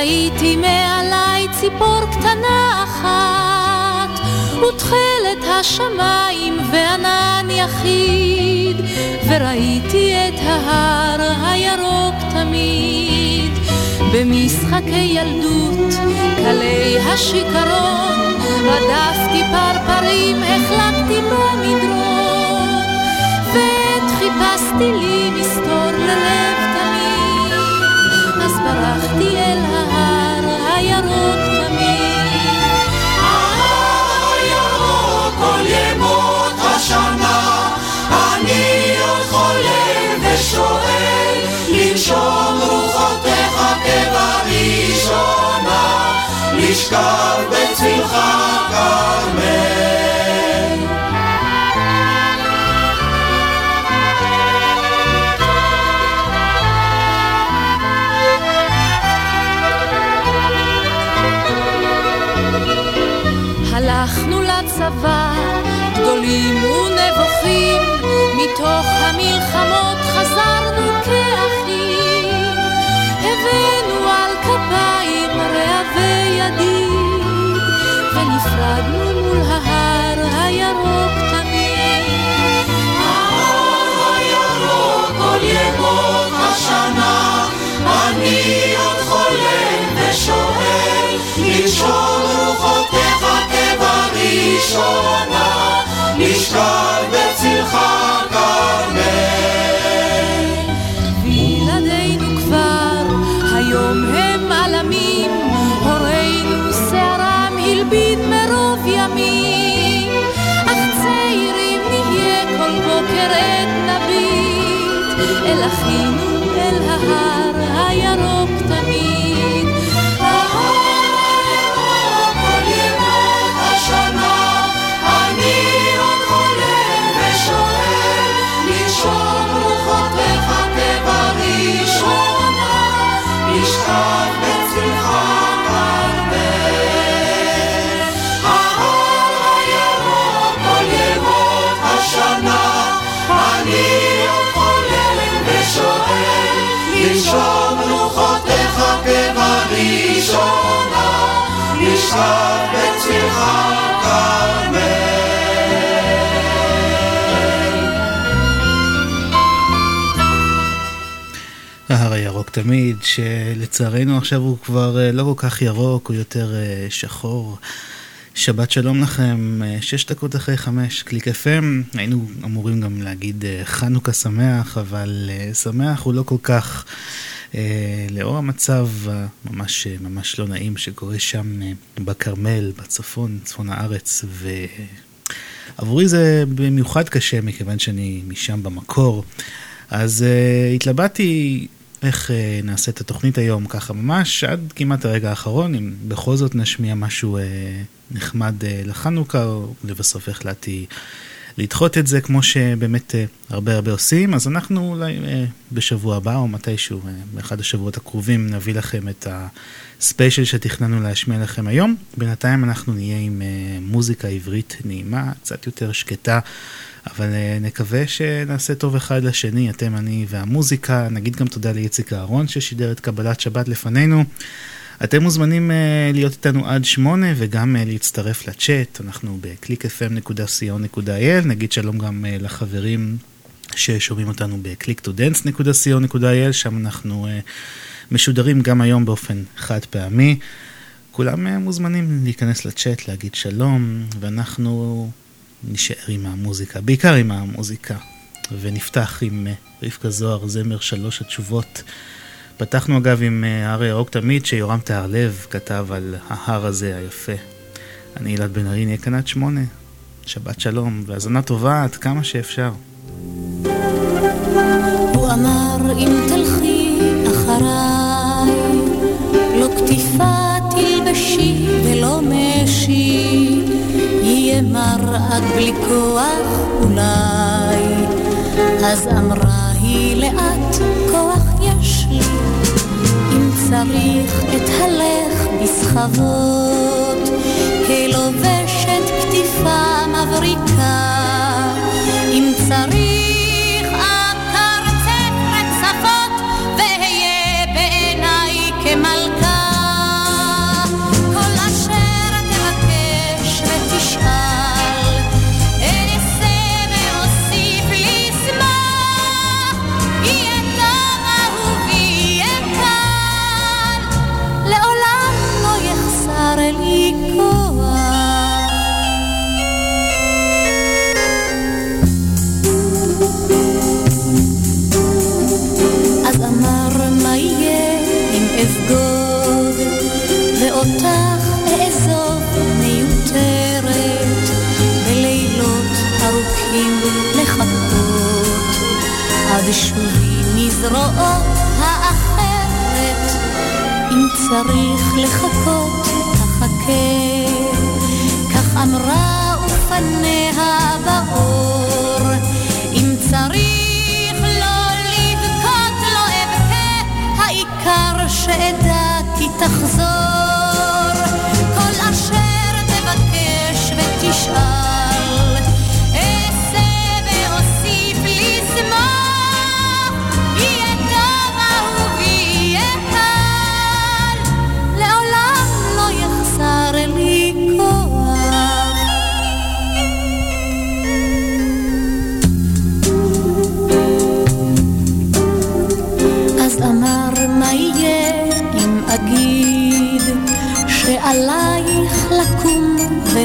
ראיתי מעליי ציפור קטנה אחת, ותכלת השמיים וענן יחיד, וראיתי את ההר הירוק תמיד. במשחקי ילדות, קלי השיכרון, רדפתי פרפרים, החלקתי במדרון, ועת חיפשתי לי מסתור ללב תמיד, אז ברחתי אל ההר הירוק תמיד. ההר הירוק כל ימות השנה, אני עוד חולם ושואל, לנשום רוחותיך כבראשונה, לשכב בצלך כרמל. גדולים ונבוכים, מתוך המלחמות חזרנו כאחים. הבאנו על כפיים רעבי ידיד, ונפרדנו מול ההר הירוק תמיד. ההר הירוק כל ימות השנה, אני עוד חולם ושואל, לנשום רוחותיך כבראשונה, אחינו אל ההר הירוק כבראשונה, לשכב בצלך. ההר הירוק תמיד, שלצערנו עכשיו הוא כבר אה, לא כל כך ירוק, הוא יותר אה, שחור. שבת שלום לכם, אה, שש דקות אחרי חמש, קליק FM, היינו אמורים גם להגיד חנוכה שמח, אבל שמח הוא לא כל כך, לאור המצב הממש אה, ממש לא נעים שקורה שם אה, בכרמל, בצפון, צפון הארץ, ועבורי זה במיוחד קשה מכיוון שאני משם במקור. אז uh, התלבטתי איך uh, נעשה את התוכנית היום ככה ממש עד כמעט הרגע האחרון, אם בכל זאת נשמיע משהו uh, נחמד uh, לחנוכה, לבסוף החלטתי לדחות את זה כמו שבאמת uh, הרבה הרבה עושים, אז אנחנו אולי uh, בשבוע הבא או מתישהו, uh, באחד השבועות הקרובים, נביא לכם את הספיישל שתכננו להשמיע לכם היום. בינתיים אנחנו נהיה עם מוזיקה עברית נעימה, קצת יותר שקטה. אבל נקווה שנעשה טוב אחד לשני, אתם, אני והמוזיקה. נגיד גם תודה לאיציק אהרון ששידר את קבלת שבת לפנינו. אתם מוזמנים uh, להיות איתנו עד שמונה וגם uh, להצטרף לצ'אט, אנחנו ב-clickfm.co.il, נגיד שלום גם uh, לחברים ששומעים אותנו ב-click2dance.co.il, שם אנחנו uh, משודרים גם היום באופן חד פעמי. כולם אה, מוזמנים להיכנס לצ'אט, להגיד שלום, ואנחנו נשאר עם המוזיקה, בעיקר עם המוזיקה. ונפתח עם אה, רבקה זוהר, זמר שלוש התשובות. פתחנו אגב עם הר הירוק תמיד, שיורם תהרלב כתב על ההר הזה היפה. אני אלעד בן ארי, נהיה כאן עד שמונה. שבת שלום, והאזנה טובה עד כמה שאפשר. לא. אז אמרה היא לאט כוח יש לי, צריך את הלך בסחבות, כלובשת כתיפה מבריקה, אם צריך צריך לחכות, תחכה. כך אמרה ופניה באור, אם צריך לא לבכות, לא אבכה, העיקר שאדע כי תחזור. כל אשר תבקש ותשאל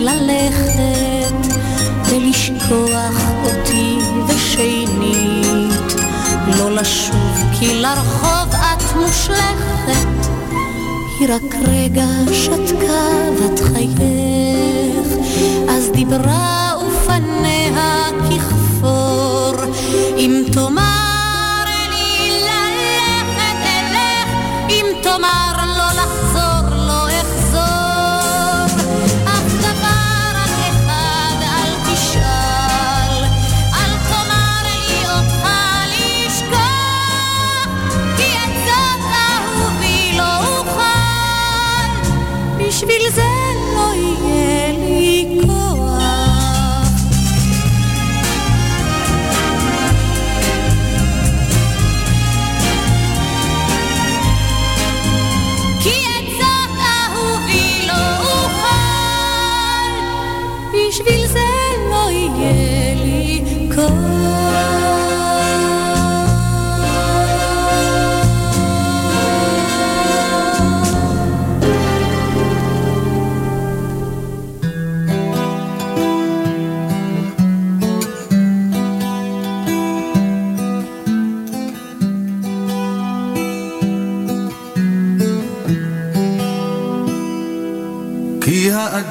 וללכת ולשכוח אותי ושנית. לא לשוב כי לרחוב את מושלכת. היא רק רגע שתקה בת חייך. אז דיברה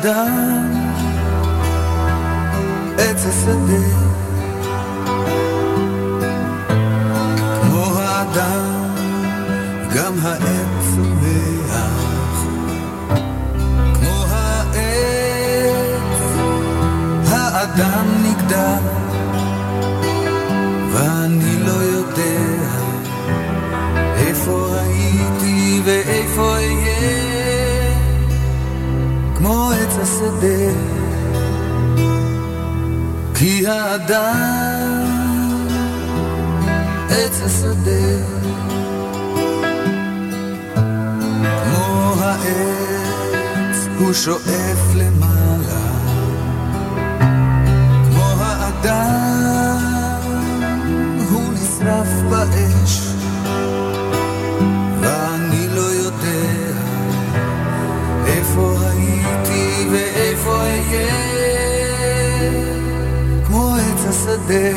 האדם, עץ השדה. כי האדם עץ השדה, כמו העץ הוא שואף למעלה, כמו האדם הוא נשרף באש. ואני לא יודע איפה ואיפה אהיה עץ השדה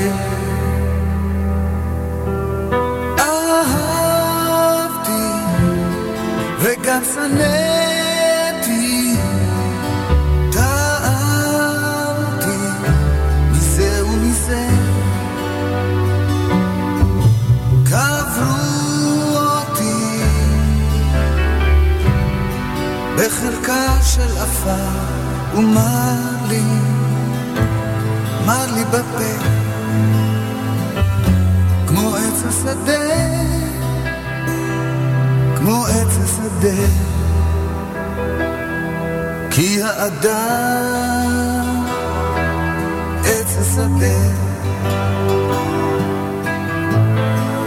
אהבתי וגם שנאתי טעמתי מזה ומזה. קברו אותי בחלקה של עפר ומר בפה כמו עץ השדה, כמו עץ השדה. כי האדם עץ השדה.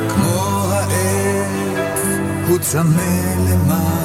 כמו העץ הוא צמא למים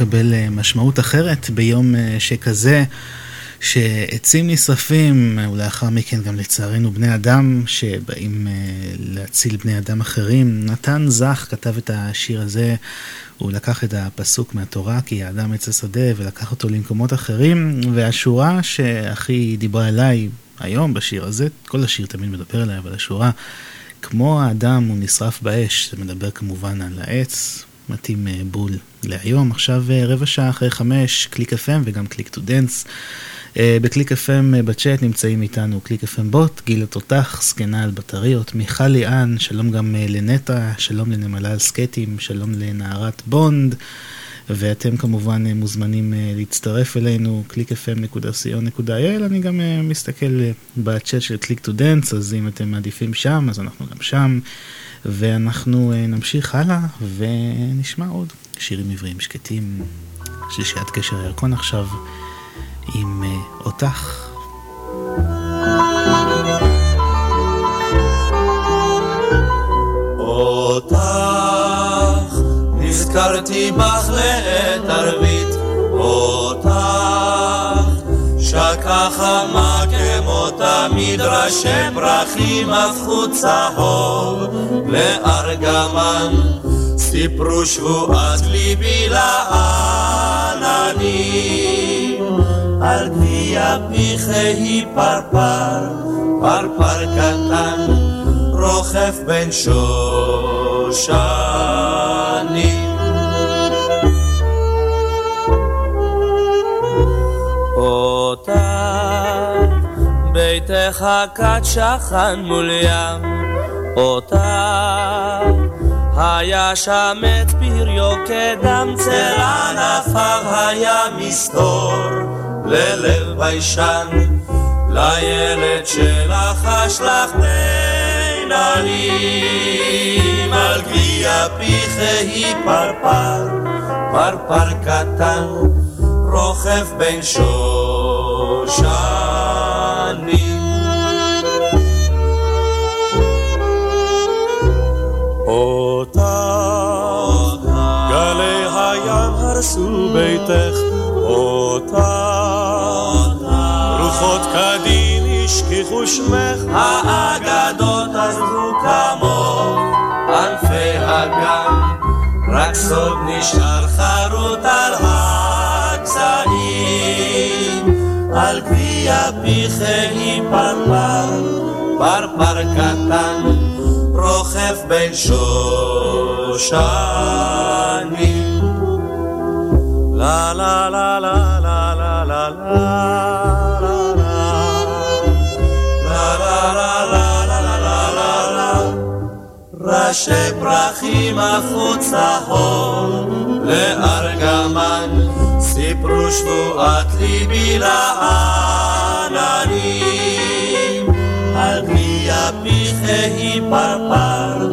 מקבל אה, משמעות אחרת ביום אה, שכזה. שעצים נשרפים, ולאחר מכן גם לצערנו בני אדם שבאים להציל בני אדם אחרים. נתן זך כתב את השיר הזה, הוא לקח את הפסוק מהתורה, כי האדם עץ השדה, ולקח אותו למקומות אחרים, והשורה שהכי דיברה אליי היום בשיר הזה, כל השיר תמיד מדבר אליי, אבל השורה, כמו האדם הוא נשרף באש, זה מדבר כמובן על העץ, מתאים uh, בול להיום. עכשיו uh, רבע שעה אחרי חמש, קליק FM וגם קליק טו דנס. אה, בקליק FM אה, בצ'אט נמצאים איתנו קליק FM בוט, גיל התותח, זקנה על בטריות, מיכל ליאן, שלום גם אה, לנטע, שלום לנמלה על סקטים, שלום לנערת בונד. ואתם כמובן מוזמנים להצטרף אלינו, www.clickfm.co.il, אני גם מסתכל בצ'אט של קליק טו דנס, אז אם אתם מעדיפים שם, אז אנחנו גם שם, ואנחנו נמשיך הלאה ונשמע עוד שירים עבריים שקטים, שלישיית קשר הירקון עכשיו. עם אה, אותך. אותך, נזכרתי בך לעת ערבית, אותך, שקה חמה כמו תמיד ראשי פרחים הפכו צהוב לארגמן, סיפרו שבועת ליבי לעננים. על גביע פיחי פרפר, פרפר קטן, רוכב בין שושנים. אותה ביתך כת שכן מול ים, אותה היה שם את פריו כדם צל ענפיו. היה מסתור ללב ביישן, לילד שלך בין עלים, על גביע פיחי פרפר, פרפר קטן, רוכב בין שושנים. אותך גלי הים הרסו ביתך, אותך רוחות קדים השכיחו שמך, האגדות עזבו כמוך, ענפי הגן, רק סוד נשאר חרוט על הגזעים. על גביע פיכי פרפר, פרפר קטן, רוכב בין שושנים. לה לה לה לה לה לה לה לה ראשי פרחים הפכו צהור לארגמן, סיפרו שבועת ליבי לעננים. על גביע פיכי פרפר,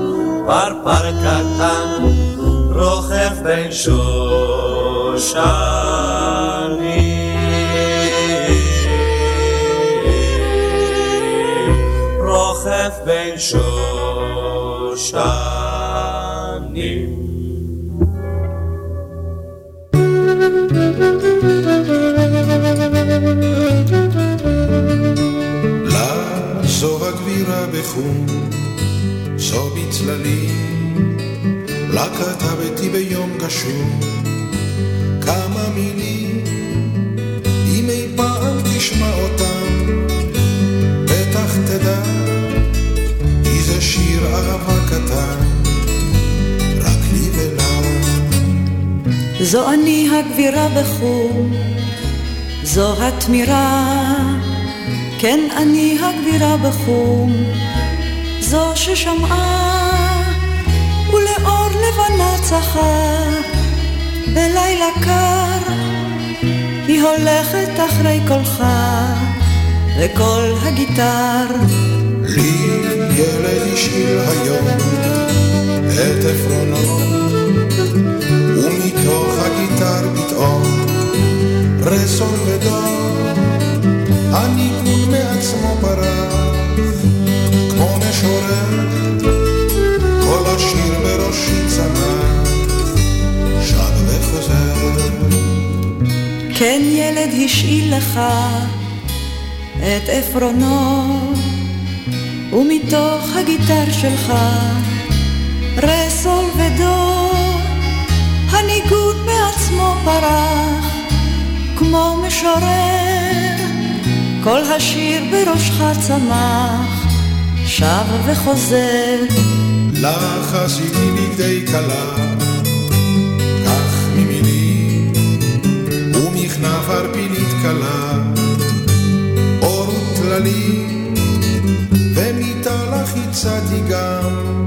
פרפר קטן, רוכב בין שושנים. רוכב בין שושנים. בחום, זו בצללים, לה כתבתי ביום גשום כמה מילים, אם אי פעם תשמע אותם, בטח תדע, כי זה שיר אהבה קטן, רק לי ולה. זו אני הגבירה בחום, זו התמירה, כן אני הגבירה בחום, זו ששמעה ולאור לבנה צחה, בלילה קר היא הולכת אחרי קולך וקול הגיטר. לי ילד השאיר היום את עפרונו, ומתוך הגיטר פתאום רסול ודור, הניגון מעצמו פרח, משורר, כל השיר בראשי צמח, שב וחוזר. כן ילד השאיל לך את עפרונו, ומתוך הגיטר שלך רסול ודו, הניגון מעצמו פרח, כמו משורר, כל השיר בראשך צמח, שב וחוזר. לך עשיתי בגדי כלה, כך ממילים, ומכנף ערפילית קלה, אור וטללים, ומיטה לך הצעתי גם,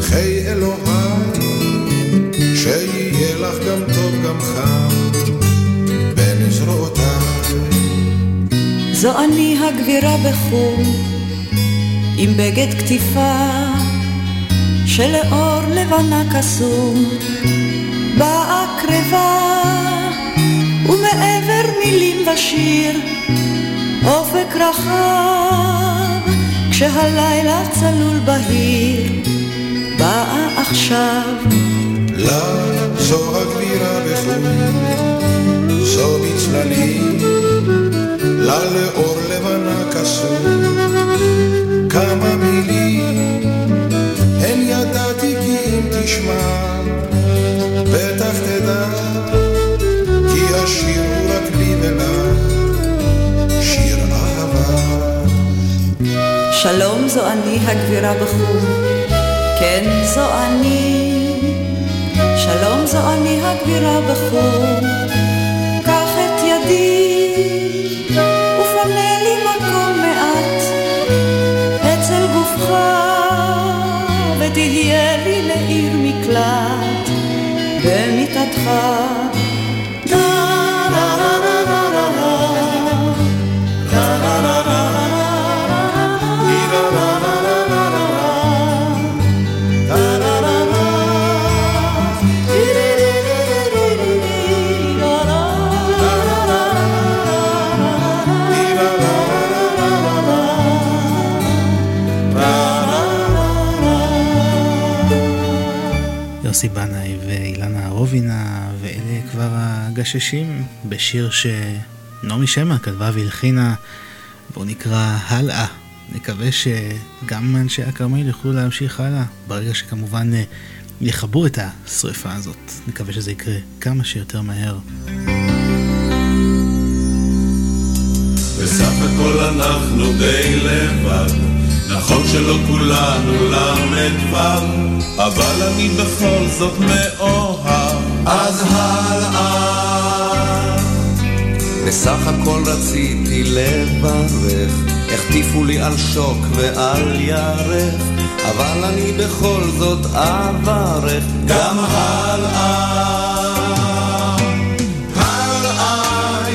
חיי אלוהי, שיהיה לך גם טוב גם חם, בין זרועותיי. זו אני הגבירה בחום, עם בגד כתיפה שלאור לבנה קסום, באה קרבה ומעבר מילים ושיר, אופק רחב כשהלילה צלול בהיר, באה עכשיו. לה זו הגבירה בחום, זו בצללים, לה לאור לבנה קסום, כמה מילים, הן ידעתי כי אם תשמע, בטח תדע, כי השיר הוא רק לי ולה, שיר אהבה. שלום זו אני הגבירה בחום, כן זו אני. שלום זו אני הגבירה בחום, summer ה-60 בשיר שנעמי שמע כתבה והלחינה, והוא נקרא הלאה. נקווה שגם אנשי הכרמל יוכלו להמשיך הלאה, ברגע שכמובן אה, יכבו את השריפה הזאת. נקווה שזה יקרה כמה שיותר מהר. בסך הכל אנחנו די לבד, נכון שלא כולנו ל"ו, אבל אני בכל זאת מאוהב, אז הלאה בסך הכל רציתי לברך, החטיפו לי על שוק ועל ירך, אבל אני בכל זאת אברך. גם הלאה. הלאה,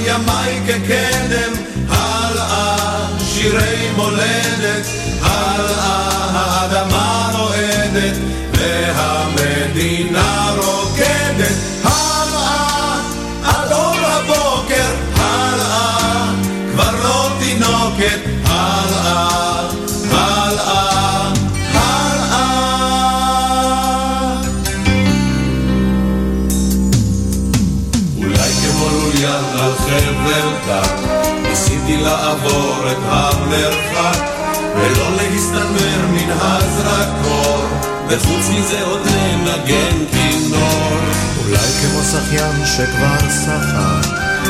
ימיי כקדם, הלאה, שירי מולדת, הלאה, האדמה רועדת, והמדינה רוקדת, תינוקת, הלאה, הלאה, הלאה. אולי כמו לוליין על חבל דק, ניסיתי לעבור את המרחק, ולא להסתמר מן הזרקור, וחוץ מזה עוד לנגן כינור. אולי כמו שחיין שכבר שחה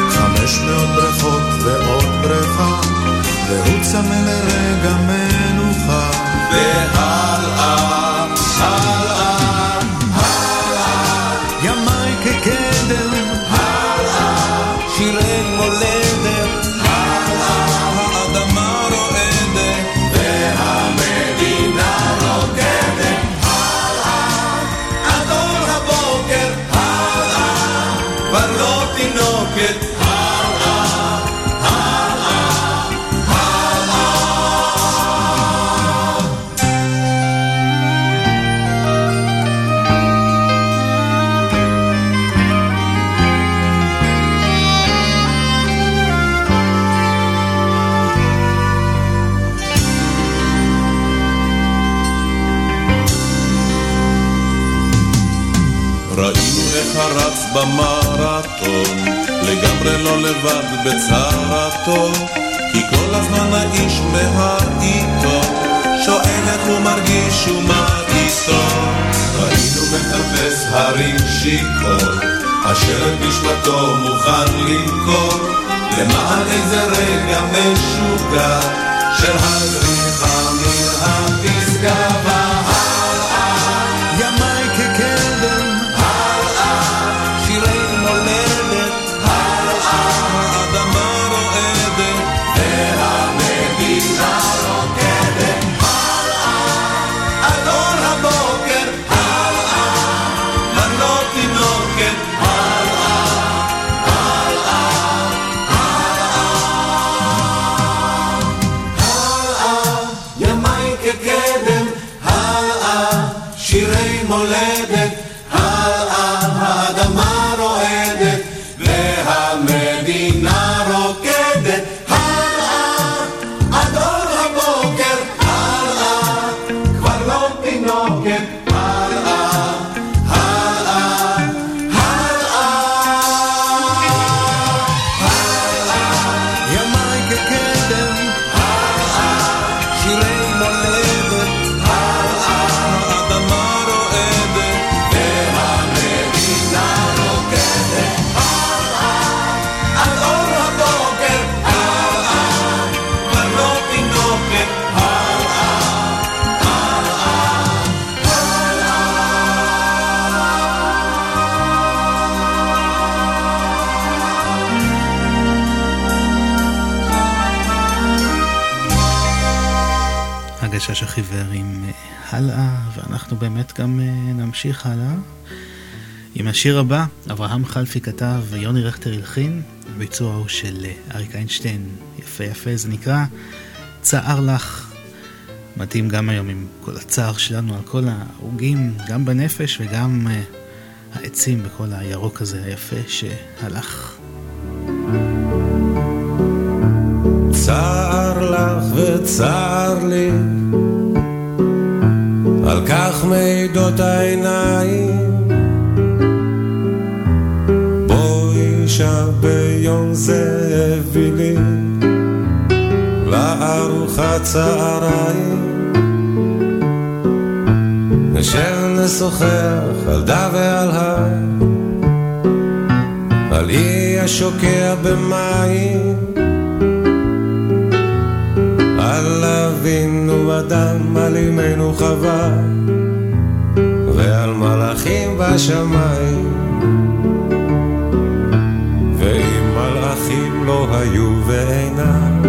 חמש מאות בריכות ועוד בריכה והוא צמא לרגע מנוחה. והלאה, במרתון, לגמרי לא לבד בצרתו, כי כל הזמן האיש מהעיתון, שואל איך הוא מרגיש ומה איתו. ראינו מטפס הרים שיכור, אשר את נשמתו מוכן למכור, למען איזה רגע משוגע, של הזריחה מן הפסגה נמשיך הלאה. עם השיר הבא, אברהם חלפי כתב ויוני רכטר הלחין, הביצוע הוא של אה, אריק איינשטיין, יפה יפה, זה נקרא צער לך. מתאים גם היום עם כל הצער שלנו על כל ההרוגים, גם בנפש וגם אה, העצים וכל הירוק הזה היפה שהלך. צר לך וצר לי, על כך מעידות העיניים. בואי שם ביום זה הביא לי לארוחת צהריים. נשב נשוחח על דה ועל הר על אי השוקע במים אדם, על אמנו חווה ועל מלאכים בשמיים. ואם מלאכים לא היו ואינם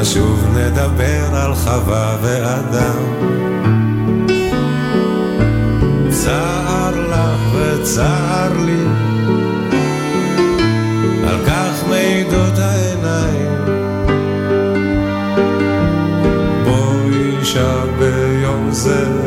נשוב נדבר על חווה ואדם. צער לך וצער לי על כך מעידות העיניים ביום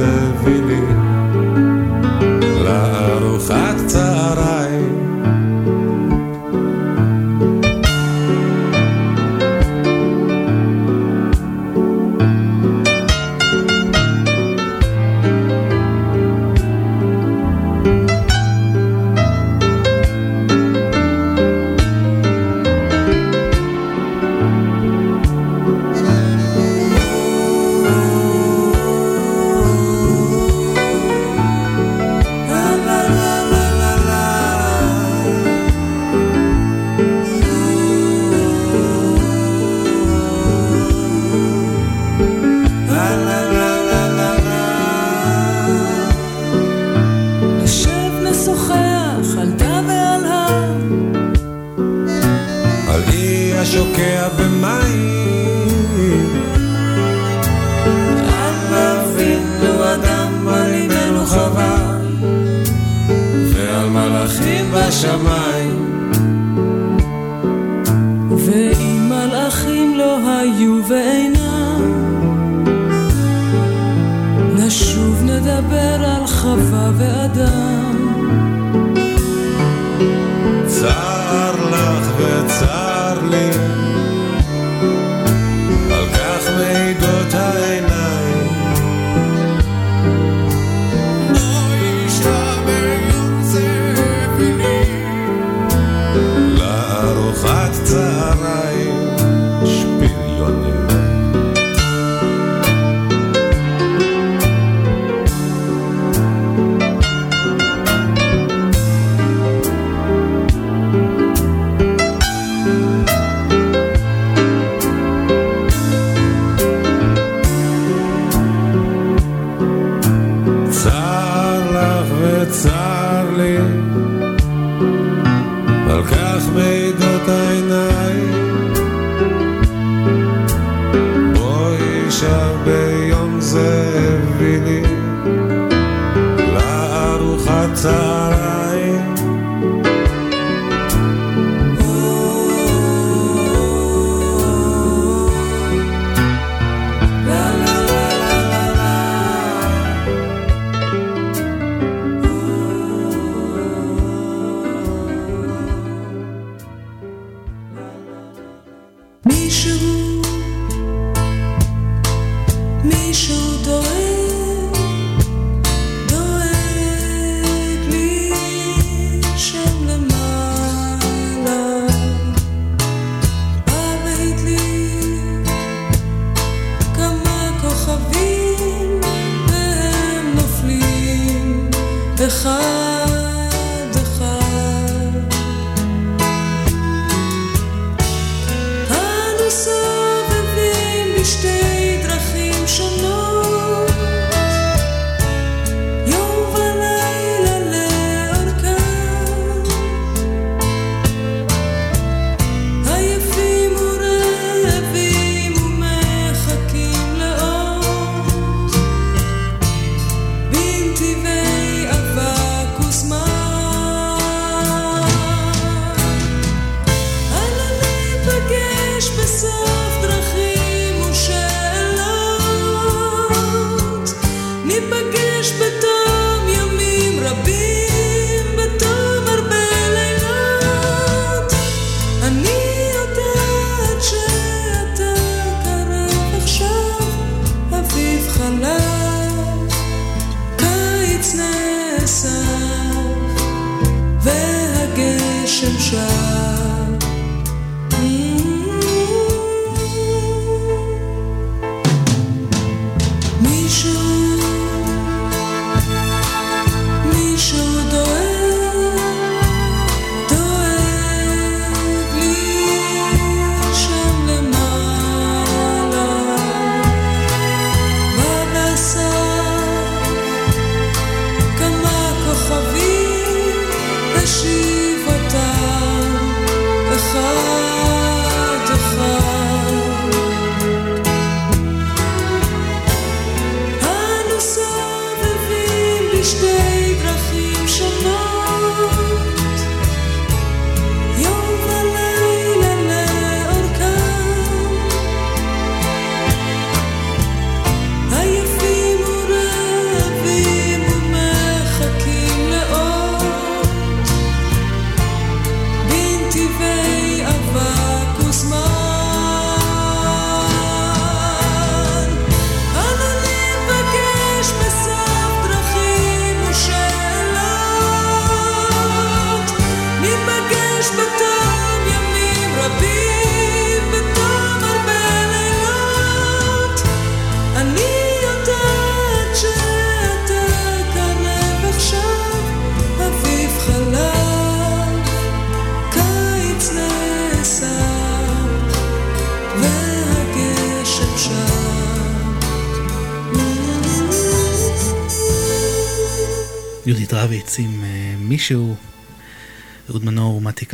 לארוחת צהריים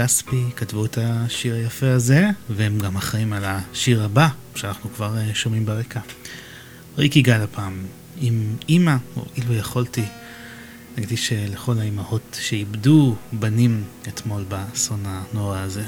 כספי כתבו את השיר היפה הזה, והם גם אחראים על השיר הבא, שאנחנו כבר uh, שומעים ברקע. ריק יגאל הפעם, עם אימא, או אילו יכולתי, נקדיש לכל האימהות שאיבדו בנים אתמול באסון הנורא הזה.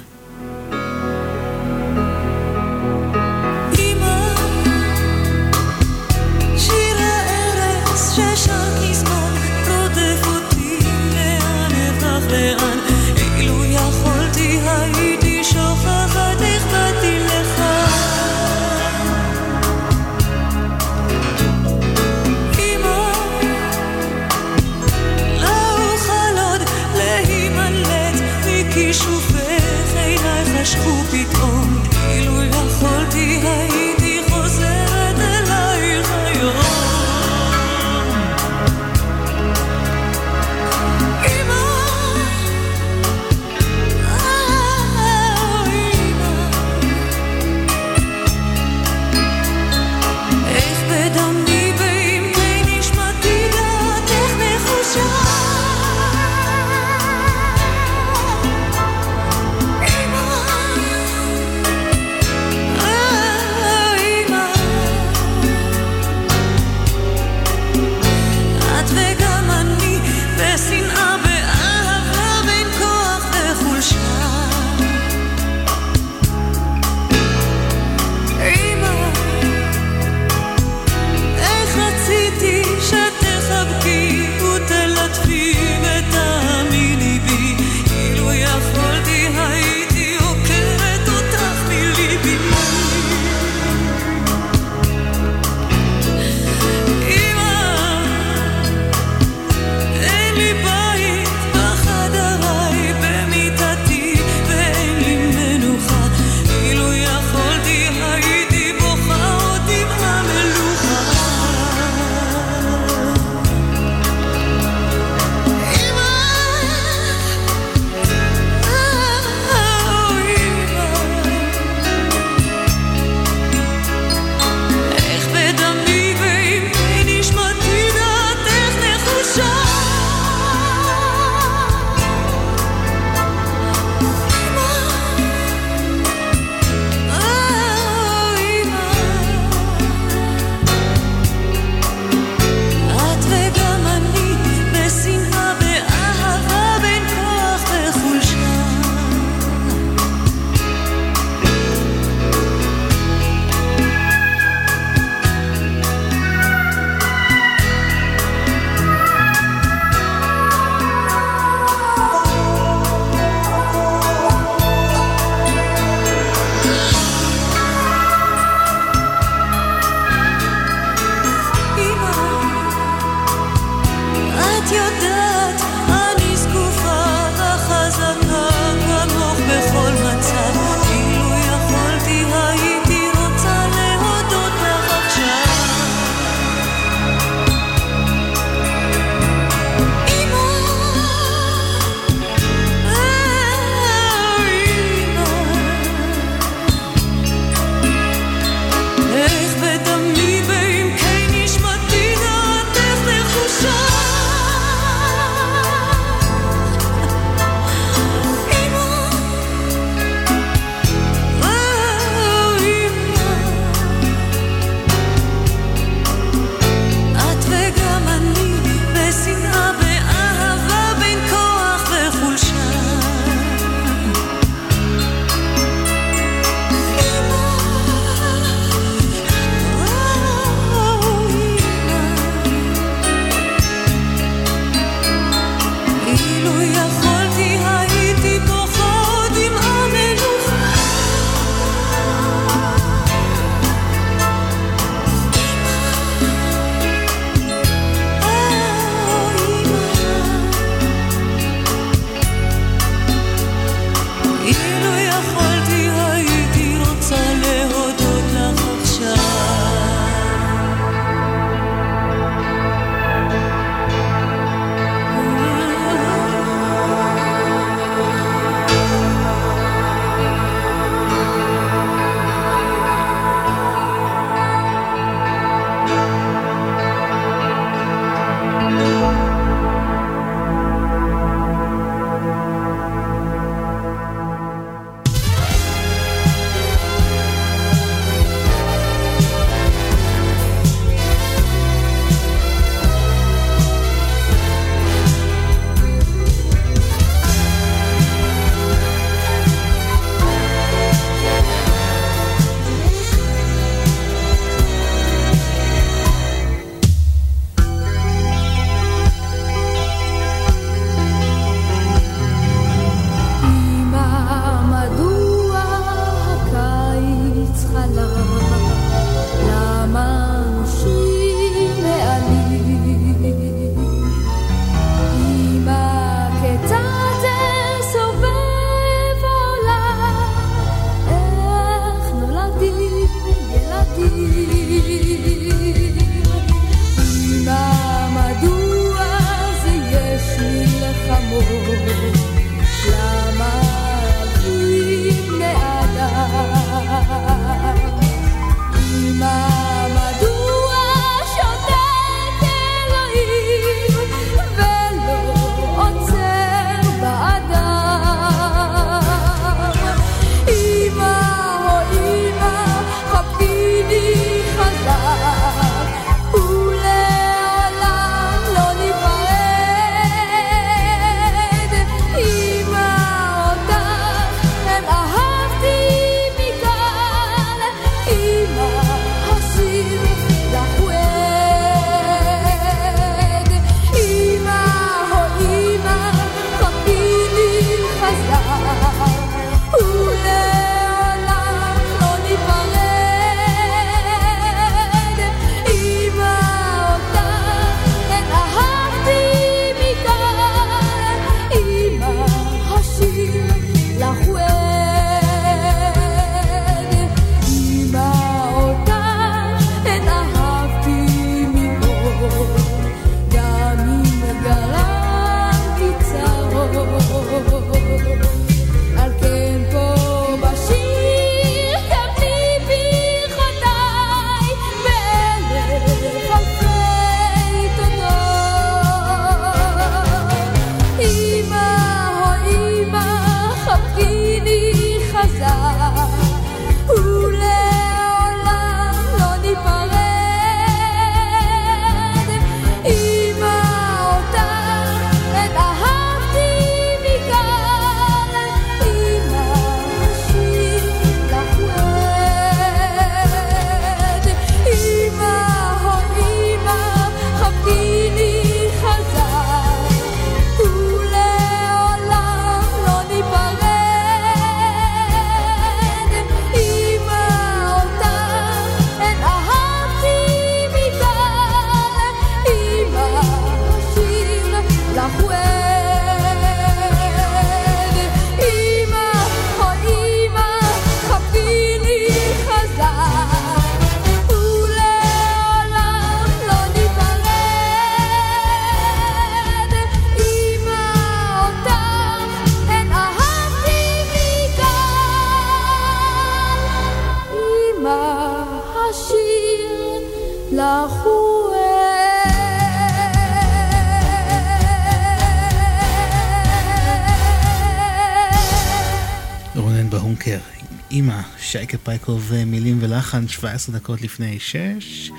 17 דקות לפני 6.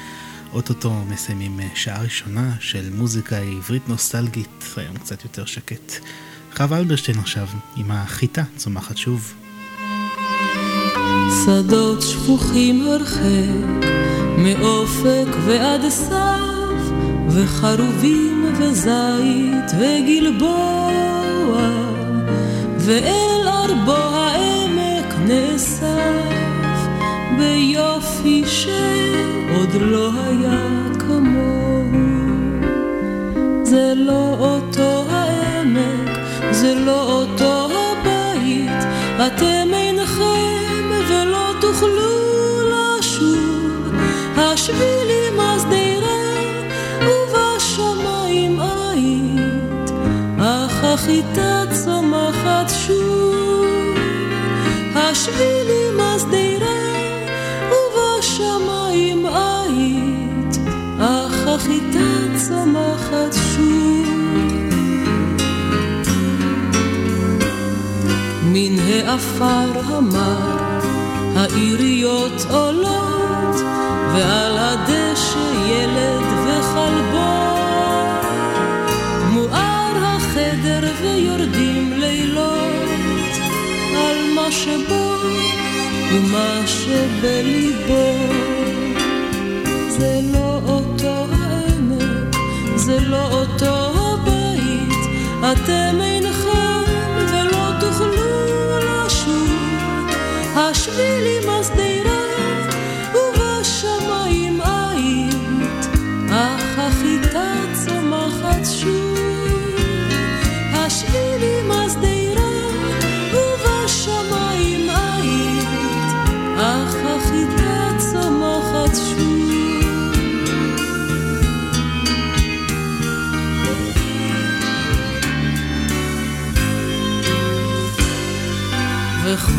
אוטוטו מסיימים שעה ראשונה של מוזיקה עברית נוסטלגית, היום קצת יותר שקט. חווה אלברשטיין עכשיו, עם החיטה צומחת שוב. שדות שפוכים הרחק, מאופק ועד סף, וחרובים וזית וגלבוע, ואל ביופי שעוד לא היה כמוהו. זה לא אותו העמק, זה לא אותו הבית, אתם אינכם ולא תוכלו לשוב. השבילים השדרה ובשמיים היית, אך החיטה צומחת שוב. השבילים צומחת שוב. מן העפר המר העיריות עולות, ועל הדשא ילד וכלבו. מואר החדר ויורדים לילות על מה שבו ומה שבליבו. הבית,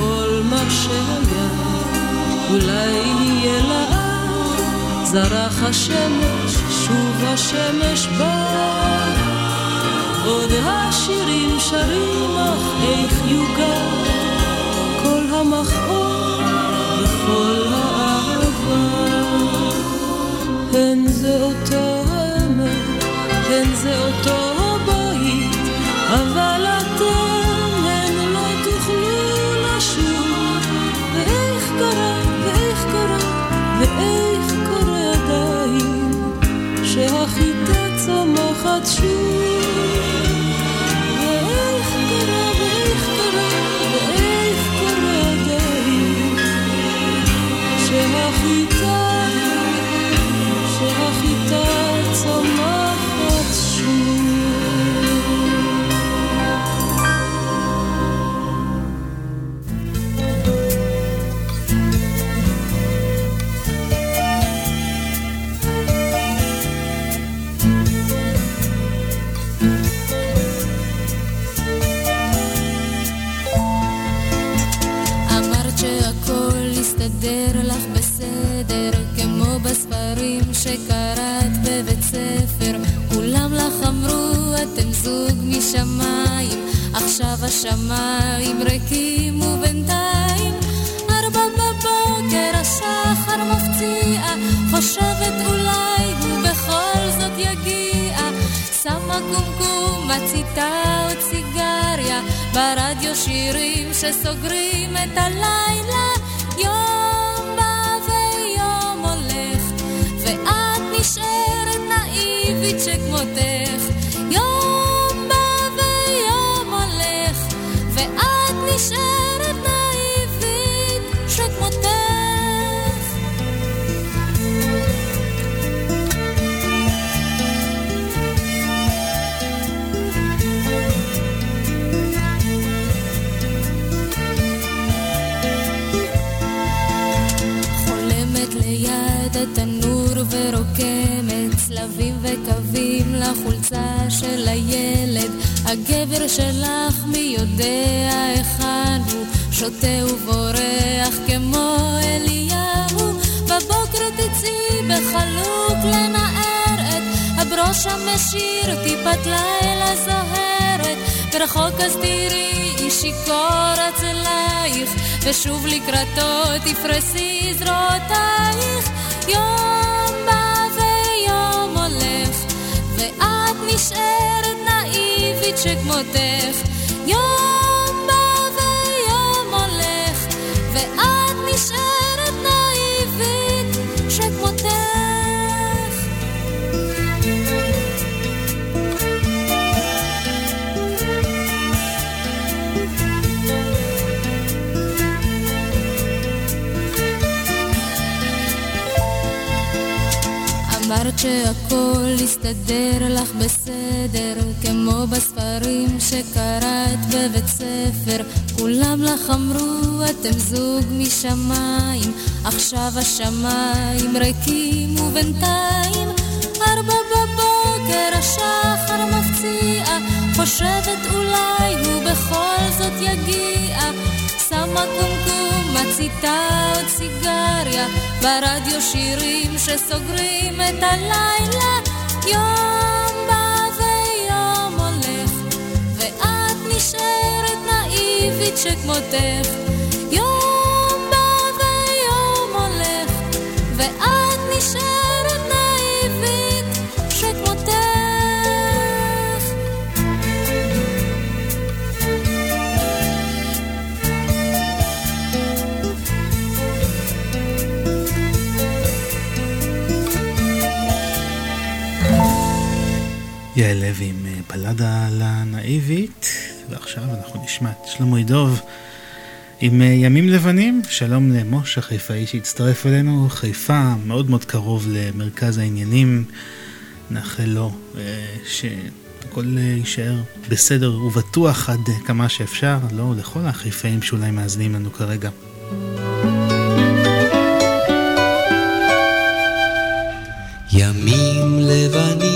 וכל מה שהיה, אולי יהיה לעד. זרח השמש, שוב השמש בא. עוד השירים שרים, אך איך יוגע כל המכאוב וכל האהבה. הן זה אותו העמק, הן זה אותו צומחת לך אמרו, אתם זוג משמיים, עכשיו השמיים ריקים ובינתיים. ארבע בבוקר השחר מפציע, חושבת אולי הוא בכל זאת יגיע. שמה קומקום, מציתה עוד סיגריה, ברדיו שירים שסוגרים את הלילה. יום בא ויום הולך, ואת נשארת נאיבית שכמותך. יום בא ויום הולך, ואת נשארת נאיבית שכמותך. חולמת ליד התנור ורוקמת צלבים וקווים לחולצה של הילד. הגבר שלך מי יודע היכן הוא, שותה ובורח כמו אליהו. בבוקר תצאי בח... חלוק לנער את. הברוש המשיר טיפת לילה זוהרת. ורחוק אז תראי איש שיכור אצלייך. ושוב לקראתו תפרסי זרועותייך. יום ואת נשארת נאיבית שכמותך. יום בא ויום הולך ואת נשארת אמרת שהכל יסתדר לך בסדר, כמו בספרים שקראת בבית ספר. כולם לך אמרו, אתם זוג משמיים, עכשיו השמיים ריקים ובינתיים ארבע בבוקר השחר מפציע, חושבת אולי הוא בכל זאת יגיע. שמה קומקום, מציתה עוד סיגריה, ברדיו שירים שסוגרים את הלילה. יום בא ויום הולך, ואת נשארת נאיבית שכמותך. יום יעל לוי עם אה, בלדה לנאיבית, ועכשיו אנחנו נשמע את שלמה ידוב עם אה, ימים לבנים. שלום למשה חיפאי שהצטרף אלינו, חיפה מאוד מאוד קרוב למרכז העניינים. נאחל לו אה, שהכל יישאר בסדר ובטוח עד כמה שאפשר, לא לכל החיפאים שאולי מאזינים לנו כרגע. ימים לבנים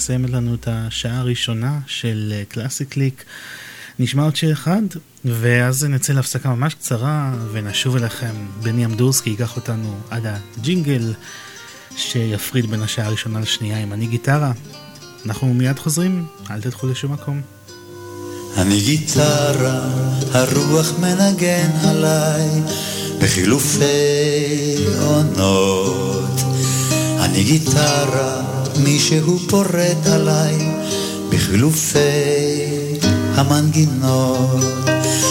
מסיימת לנו את השעה הראשונה של אה, קלאסי קליק. נשמע עוד שיר אחד, ואז נצא להפסקה ממש קצרה, ונשוב אליכם. בני אמדורסקי ייקח אותנו עד הג'ינגל, שיפריד בין השעה הראשונה לשנייה עם אני גיטרה. אנחנו מיד חוזרים, אל תלכו לשום מקום. אני גיטרה, הרוח מנגן עליי בחילופי עונות. אני גיטרה, מישהו פורט עליי בחילופי המנגינות.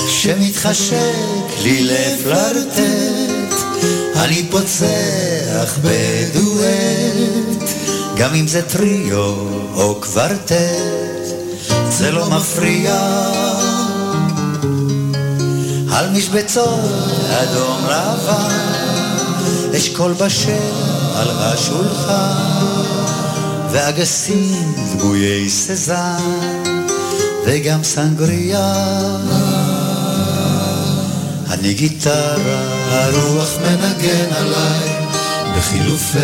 שמתחשק לי לפלרטט, אני פוצח בדואט, גם אם זה טריו או קוורטט. זה לא מפריע. על משבצות אדום לבן, אשכול בשל על השולחן, ואגסים דמויי סזן, וגם סנגריה. אני גיטרה, הרוח מנגן עליי, בחילופי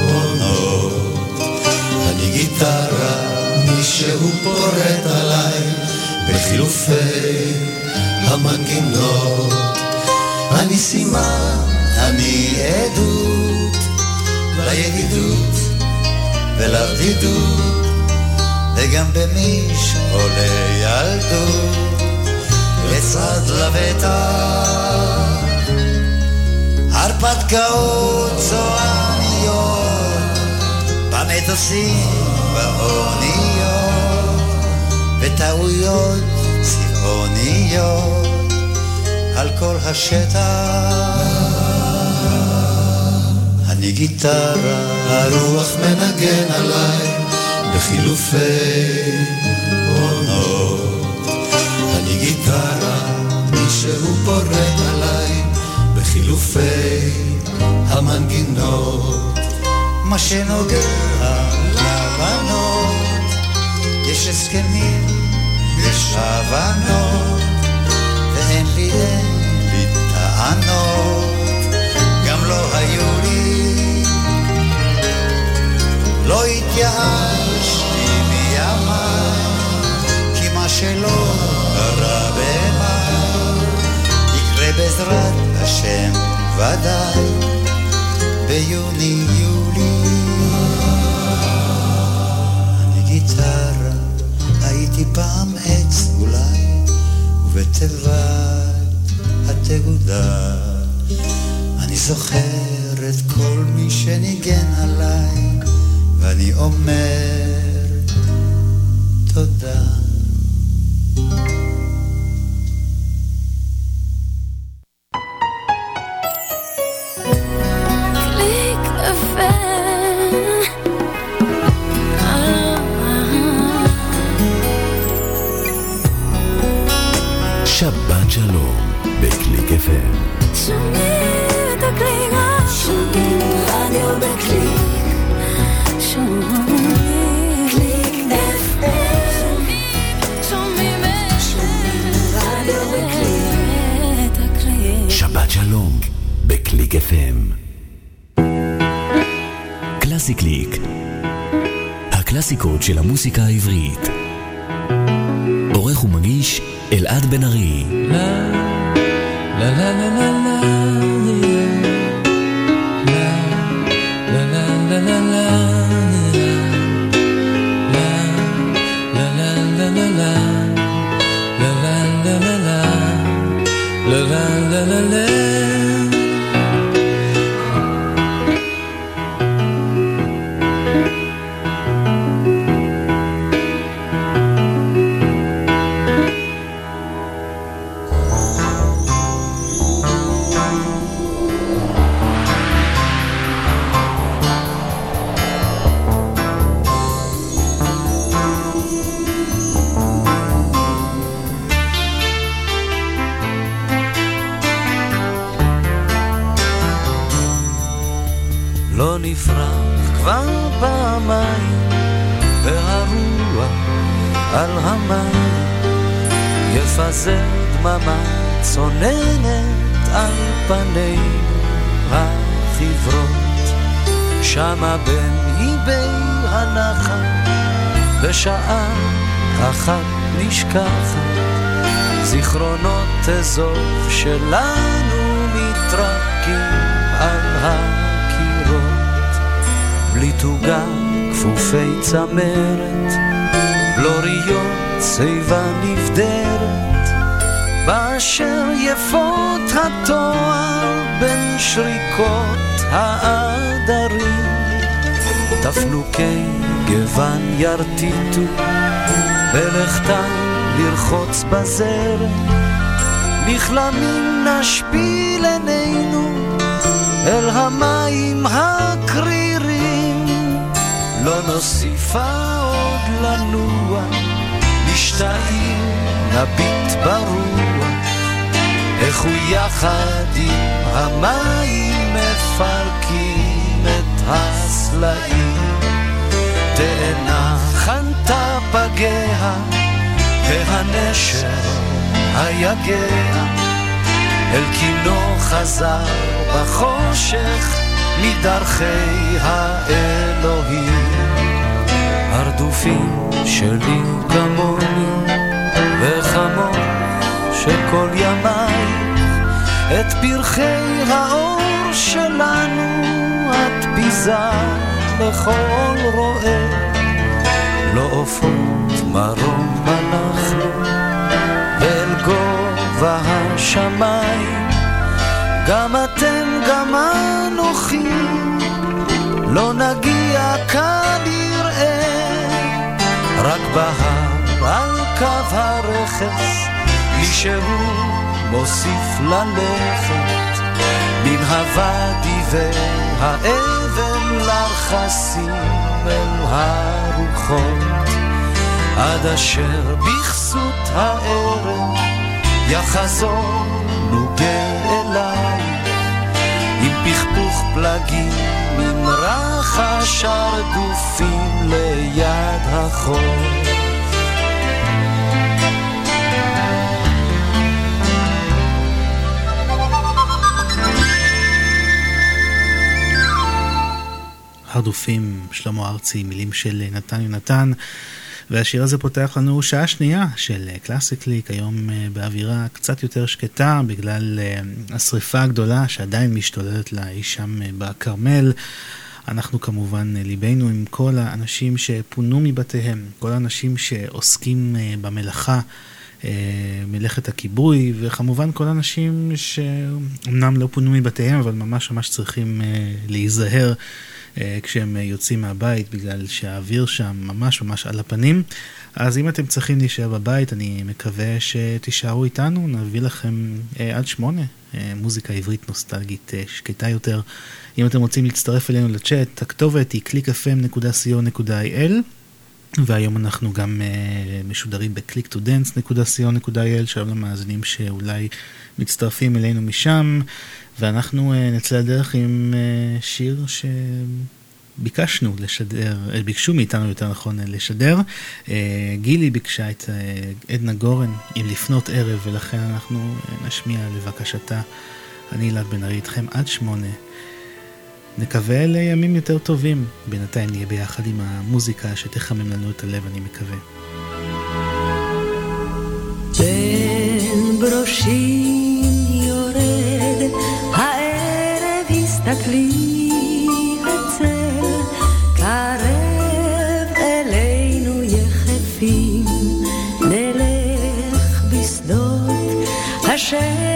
עונות. אני גיטרה, מישהו פורט עליי בחילופי המנגינות. אני סימן, אני עדות לידידות ולבדידות, וגם במי שעולה ילדות לצד לבטח. הרפתקאות צועניות נוסעים באוניות, וטעויות צבעוניות על כל השטח. אני גיטרה, הרוח מנגן עליי בחילופי עונות. אני גיטרה, מישהו פורט עליי בחילופי המנגינות. מה שנוגע לבנות, יש הסכמים, יש הבנות, ואין לי, אין לי טענות, גם לא היו לי. לא התייאשתי מימיי, כי מה שלא קרה במאי, יקרה בעזרת השם ודאי, ביוני-יולי. אני גיטרה, הייתי פעם עץ אולי, ובתיבת התהודה אני זוכר את כל מי שניגן עליי, ואני אומר בלכתם לרחוץ בזרם, נכלמים נשפיל עינינו אל המים הקרירים. לא נוסיפה עוד לנוע, משתאים נביט ברוח, איך הוא יחד עם המים מפרקים את הסלעים. תאנה חנתה פגיה, והנשר היגע, אל קינו חזר בחושך מדרכי האלוהים. הרדופים שלי כמוני, וכמוך שכל ימייך, את פרחי האור שלנו את ביזה לכל רואה. לא עופות מרום גובה השמיים, גם אתם גם אנוכי, לא נגיע כנראה רק בהר על קו הרכס, לי שהוא מוסיף ללכת, מן הוואדי והאבן לרחסים אל הרוחות, עד אשר בכסות הערב יחזור נוגה אליי, עם פכפוך פלגים, עם רחש הרדופים ליד החור. הרדופים, שלמה ארצי, מילים של נתן יונתן. והשיר הזה פותח לנו שעה שנייה של קלאסיקליק, היום אה, באווירה קצת יותר שקטה בגלל אה, השריפה הגדולה שעדיין משתוללת לה אי שם אה, בכרמל. אנחנו כמובן, ליבנו עם כל האנשים שפונו מבתיהם, כל האנשים שעוסקים במלאכה, מלאכת הכיבוי, וכמובן כל האנשים שאומנם לא פונו מבתיהם, אבל ממש ממש צריכים להיזהר. אה, כשהם אה, יוצאים מהבית, בגלל שהאוויר שם ממש ממש על הפנים. אז אם אתם צריכים להישאר בבית, אני מקווה שתישארו איתנו, נביא לכם אה, עד שמונה מוזיקה עברית נוסטלגית שקטה יותר. אם אתם רוצים להצטרף אלינו לצ'אט, הכתובת היא clickfm.co.il והיום אנחנו גם uh, משודרים ב-click2dance.co.il, שלום למאזינים שאולי מצטרפים אלינו משם. ואנחנו uh, נצא לדרך עם uh, שיר שביקשנו לשדר, uh, ביקשו מאיתנו יותר נכון לשדר. גילי ביקשה את עדנה גורן עם לפנות ערב, ולכן אנחנו נשמיע לבקשתה. אני אלעד בן ארי איתכם עד שמונה. נקווה לימים יותר טובים. בינתיים נהיה ביחד עם המוזיקה שתחמם לנו את הלב, אני מקווה. בין ברושים תסתכלי הצל, קרב אלינו יחפים, נלך בשדות השלף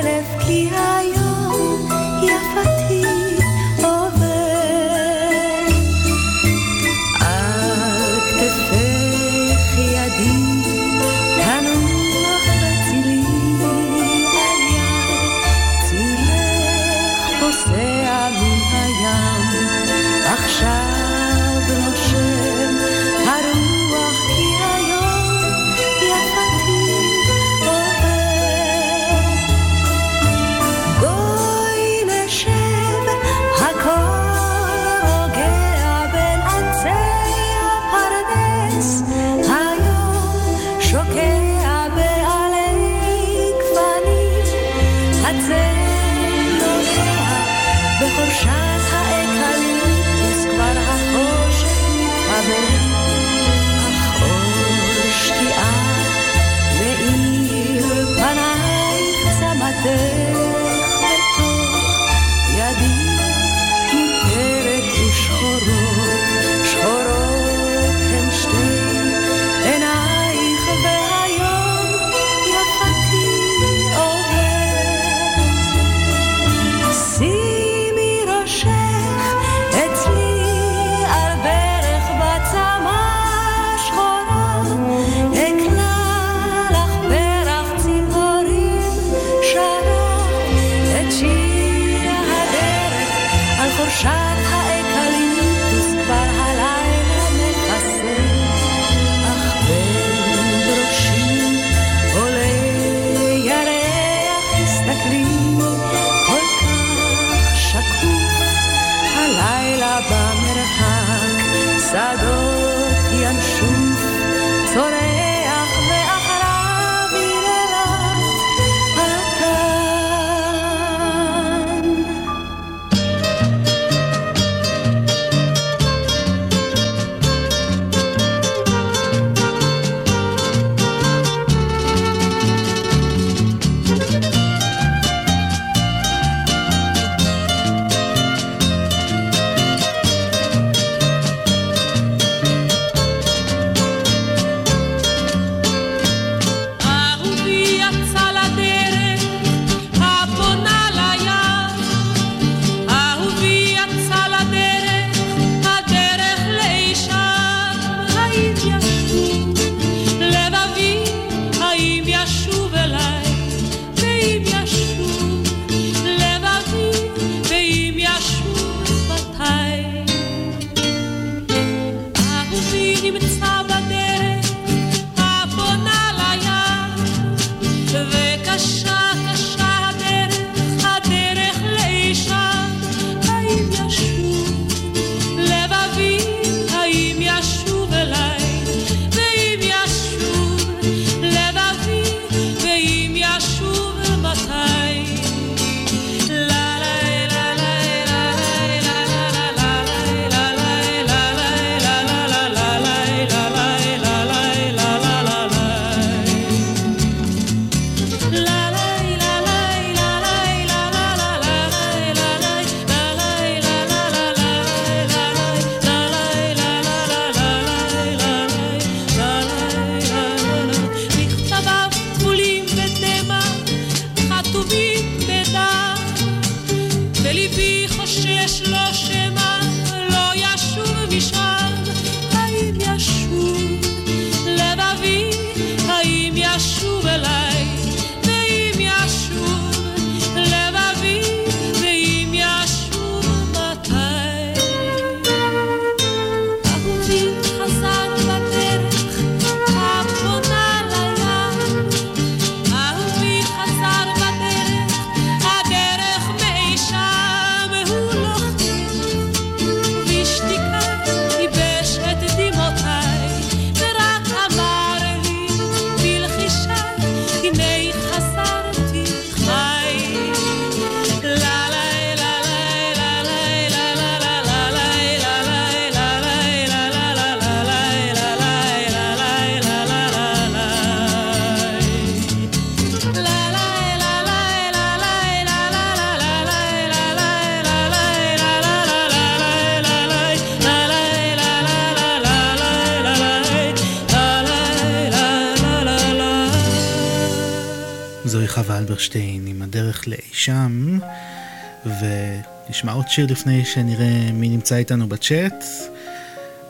שיר לפני שנראה מי נמצא איתנו בצ'אט.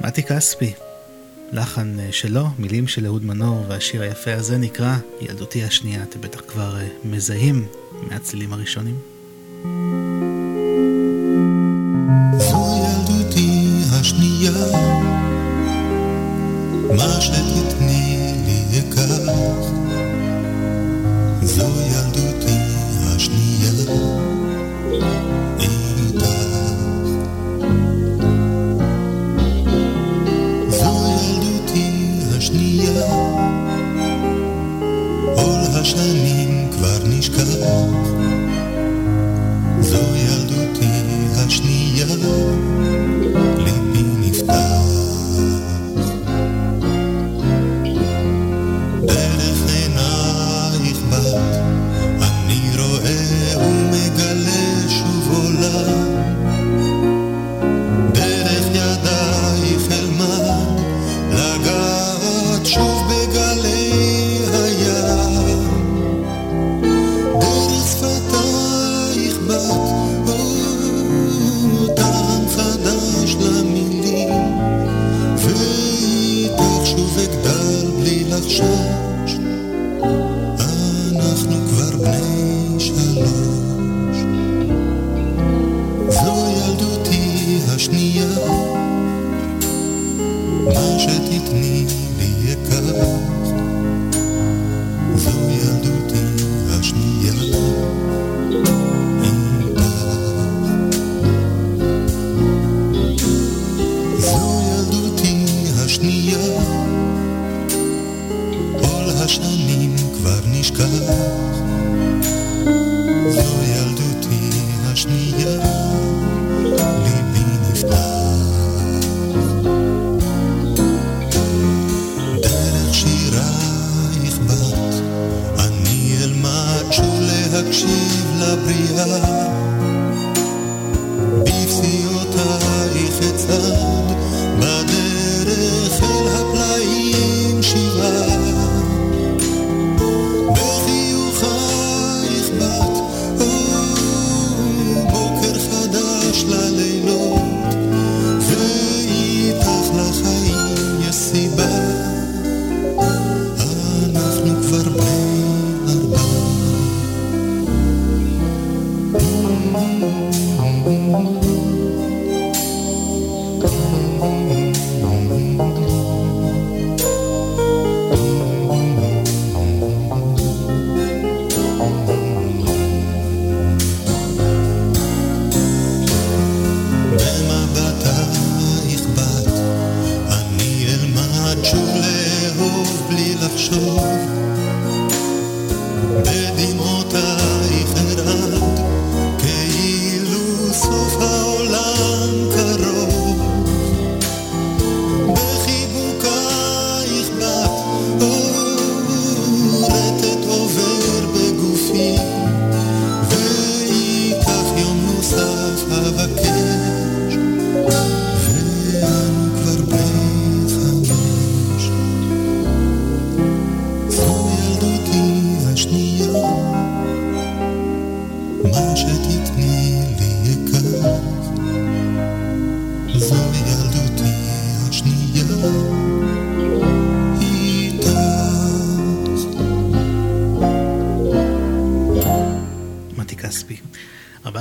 מתי כספי, לחן אה, שלו, מילים של אהוד מנור, והשיר היפה הזה נקרא ילדותי השנייה, אתם בטח כבר אה, מזהים מהצלילים הראשונים.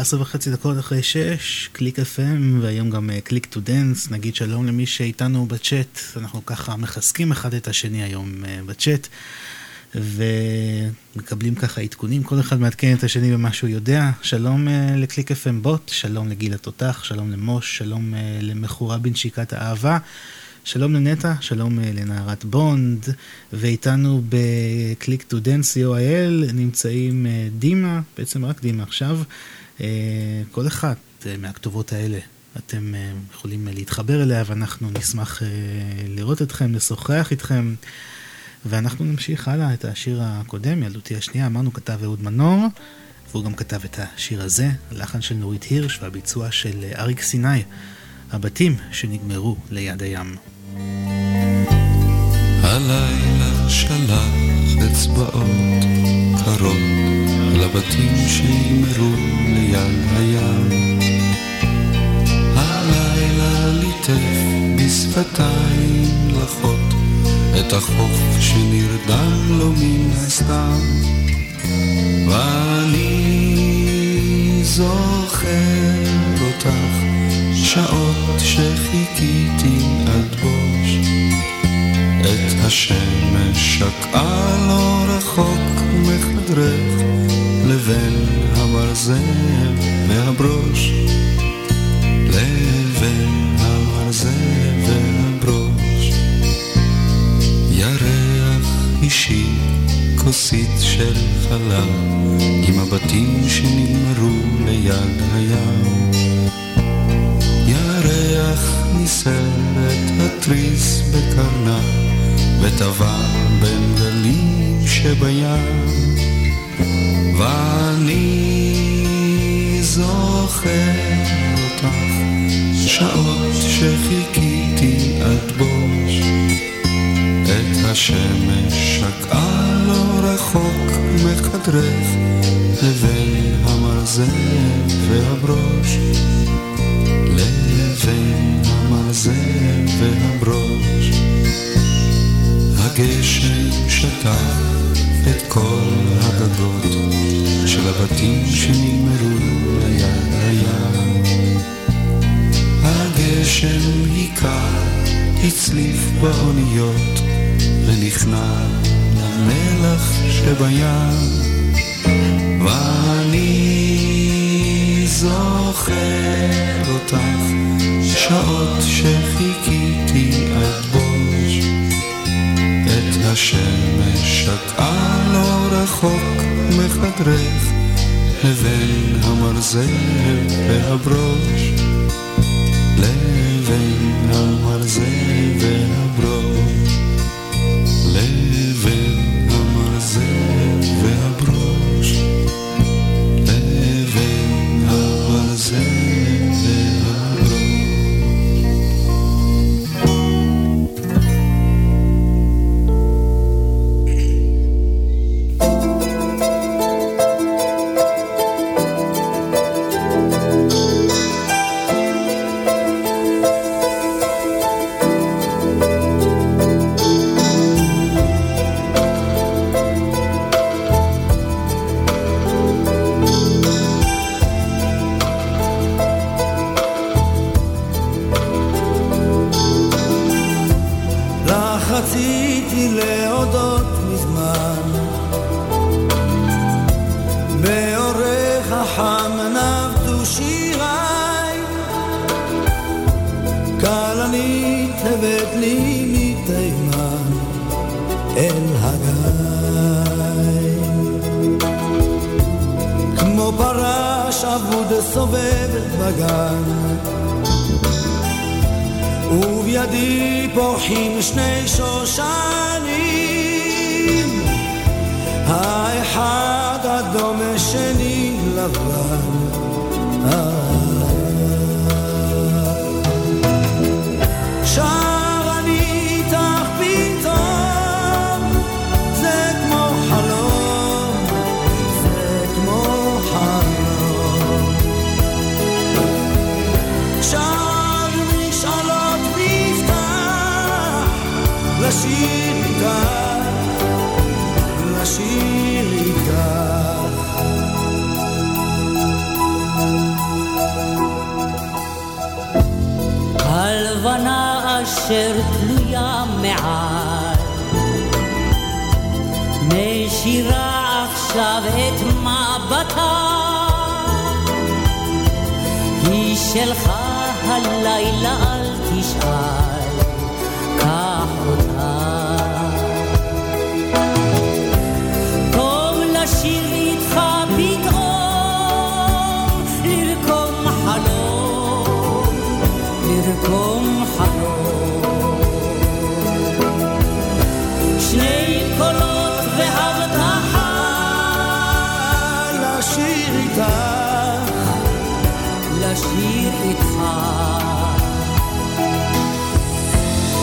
14 וחצי דקות אחרי 6, קליק FM, והיום גם אה, קליק טו דנס, נגיד שלום למי שאיתנו בצ'אט, אנחנו ככה מחזקים אחד את השני היום אה, בצ'אט, ומקבלים ככה עדכונים, כל אחד מעדכן את השני במה שהוא יודע. שלום אה, לקליק FM בוט, שלום לגיל התותח, שלום למוש, שלום למכורה בנשיקת האהבה. שלום לנטע, שלום לנערת בונד, ואיתנו ב-click to co.il נמצאים דימה, בעצם רק דימה עכשיו, כל אחת אה, מהכתובות האלה, אתם אה, יכולים להתחבר אליה ואנחנו נשמח לראות אתכם, לשוחח איתכם. ואנחנו נמשיך הלאה את השיר הקודם, ילדותי השנייה, אמרנו כתב אהוד מנור, והוא גם כתב את השיר הזה, הלחן של נורית הירש והביצוע של אריק סיני, הבתים שנגמרו ליד הים. הלילה שלח אצבעות קרות לבתים שנגמרו ליד הים. הלילה ליטף בשפתיים לחות את החוף שנרדם לו מן הסתם. ואני זוכר אותך שעות שחיכיתי עד בוש את השמש שקעה לא רחוק מחדרך לבין המרזב והברוש לבין המרזב והברוש. ירח אישי כוסית של חלב עם הבתים שנגמרו ליד הים. ירח ניסר את התריס בקרנה וטבע בין גלים שבים ואני זוכר אותך שעות שחיכיתי עד בוש. את השמש שקעה לא רחוק מחדרך לבין המרזל והברוש. לבין המרזל והברוש הגשם שטף את כל הגגות של הבתים שנגמרו ליד הים. הגשם היכה, הצליף באוניות, ונכנע למלח שבים. ואני זוכר אותך, שעות שחיכיתי עד השמש שקעה לא רחוק מחדרך, לבין המרזל והברוש. לבין המרזל והברוש. לבין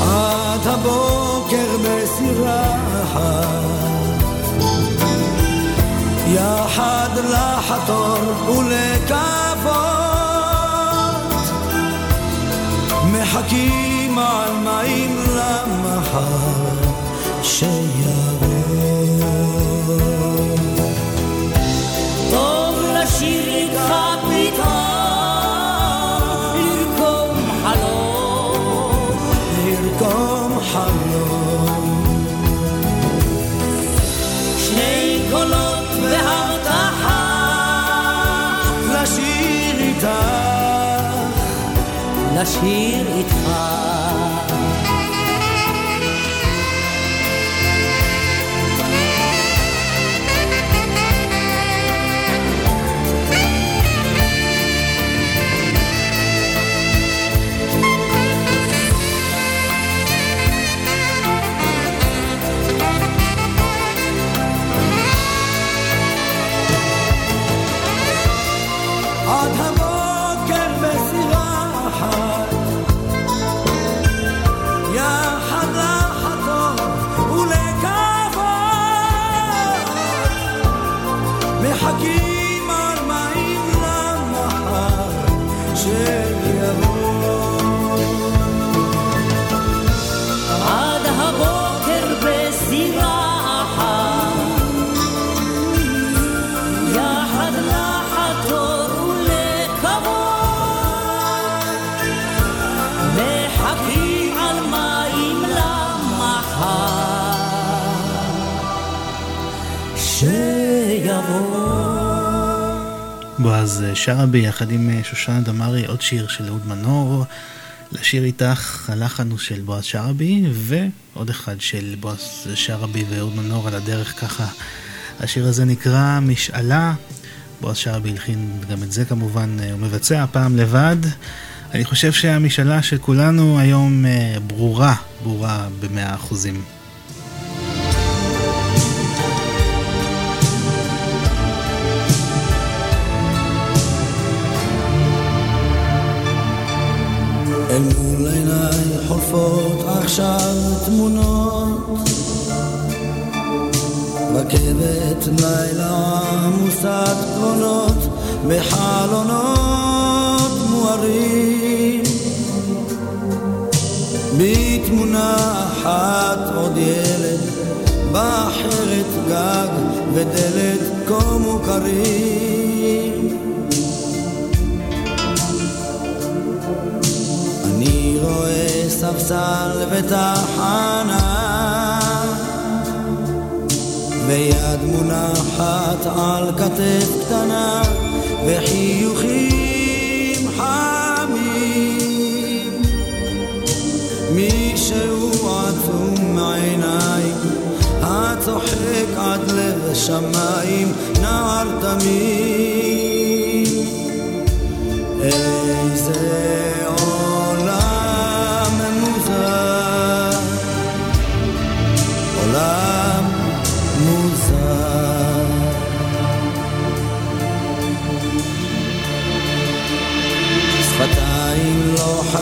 עד הבוקר בסירה. יחד לחתור ולקוות. מחכים על מים למחר שיבוא. טוב לשיר איתך לשיר איתך. בועז שרה ביחד עם אה, שושנה דמארי עוד שיר של אהוד מנור. לשיר איתך הלחן הוא של בועז שרעבי ועוד אחד של בועז שרעבי ואהוד מנור על הדרך ככה. השיר הזה נקרא משאלה. בועז שרעבי הלחין גם את זה כמובן, אה, הוא מבצע הפעם לבד. אני חושב שהמשאלה של כולנו היום אה, ברורה, ברורה במאה אחוזים. עכשיו תמונות. רכבת לילה עמוסת קרונות בחלונות מוארים. בתמונה אחת עוד ילד באחרת גג ודלת כה מוכרים ספסל בתחנה ויד מונחת על כתף קטנה וחיוכים חמים. מישהו עצום מעיניים הצוחק עד לב השמיים נער תמים. איזה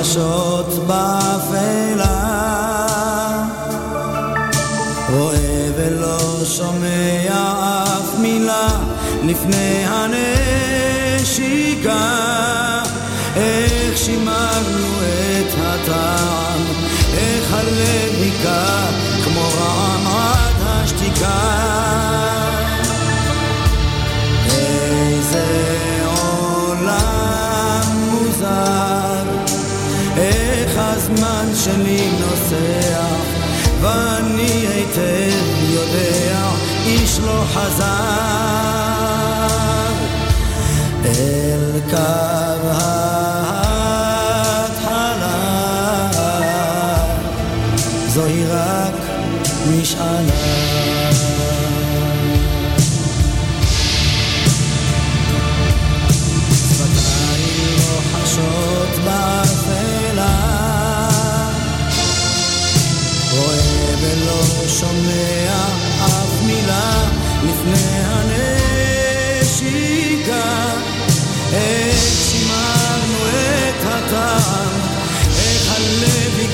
לחשות באפלה. רואה ולא שומע אף מילה לפני הנשיקה. איך שימרנו את הטעם איך הלב היכה כמו רעם עד השתיקה. הזמן שלי נוסע, ואני היטב יודע, איש לא חזר אל קו ההתחלה. זוהי רק משאלה. שומע אף מילה לפני הנשיקה. איך שימרנו את הטעם, איך הלב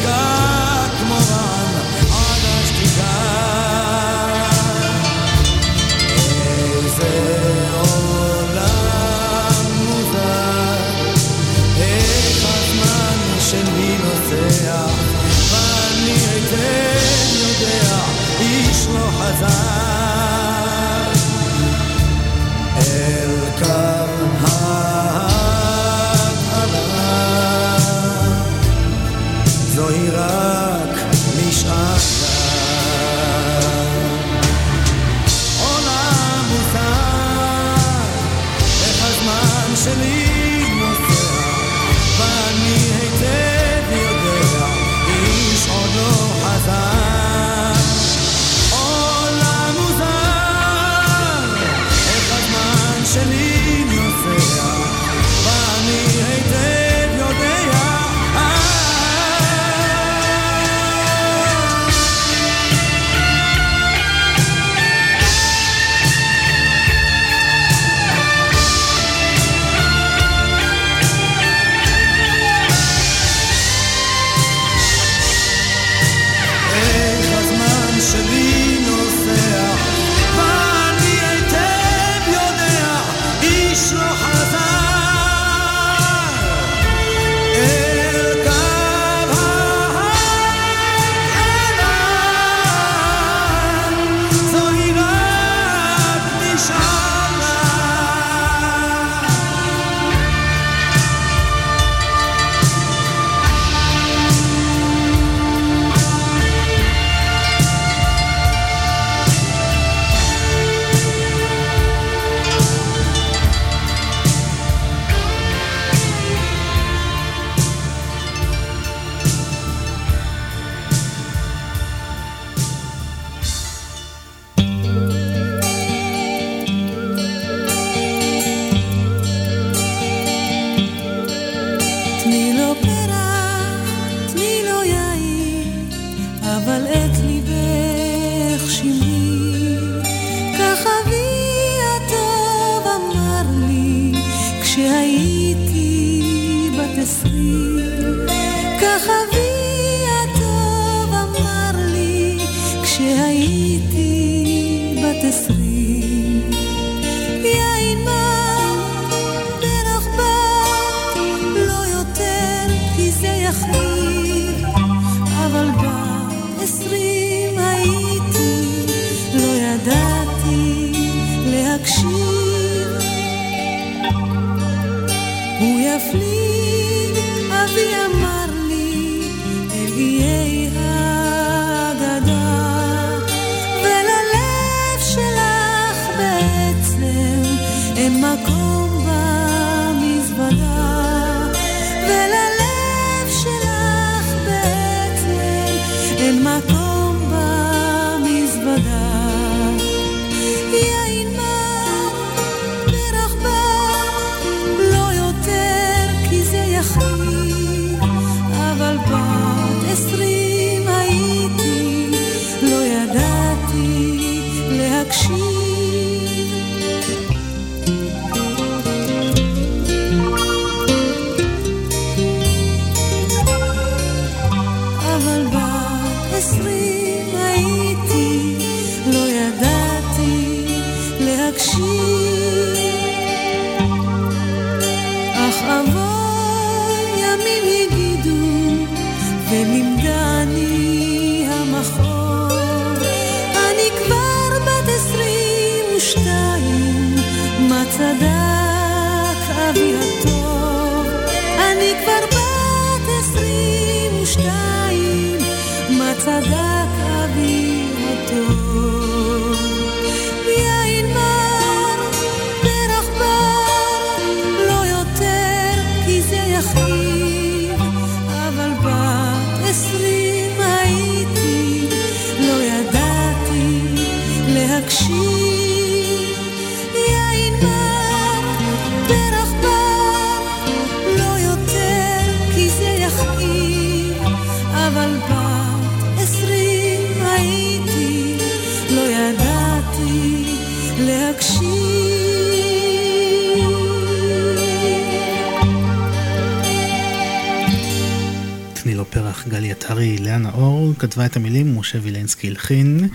כתבה את המילים, משה וילנסקי הלחין.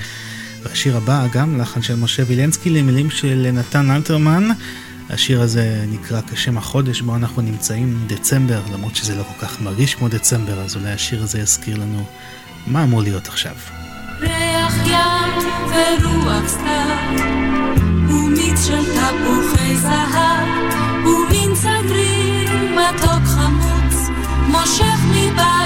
והשיר הבא, גם לחן של משה וילנסקי, למילים של נתן אלתרמן. השיר הזה נקרא כשם החודש בו אנחנו נמצאים, דצמבר, למרות שזה לא כל כך מרגיש כמו דצמבר, אז אולי השיר הזה יזכיר לנו מה אמור להיות עכשיו. ריח ים ורוח סתיו, ומיץ של תפוחי זהב, ומין צגריר מתוק חמוץ, מושך מבית.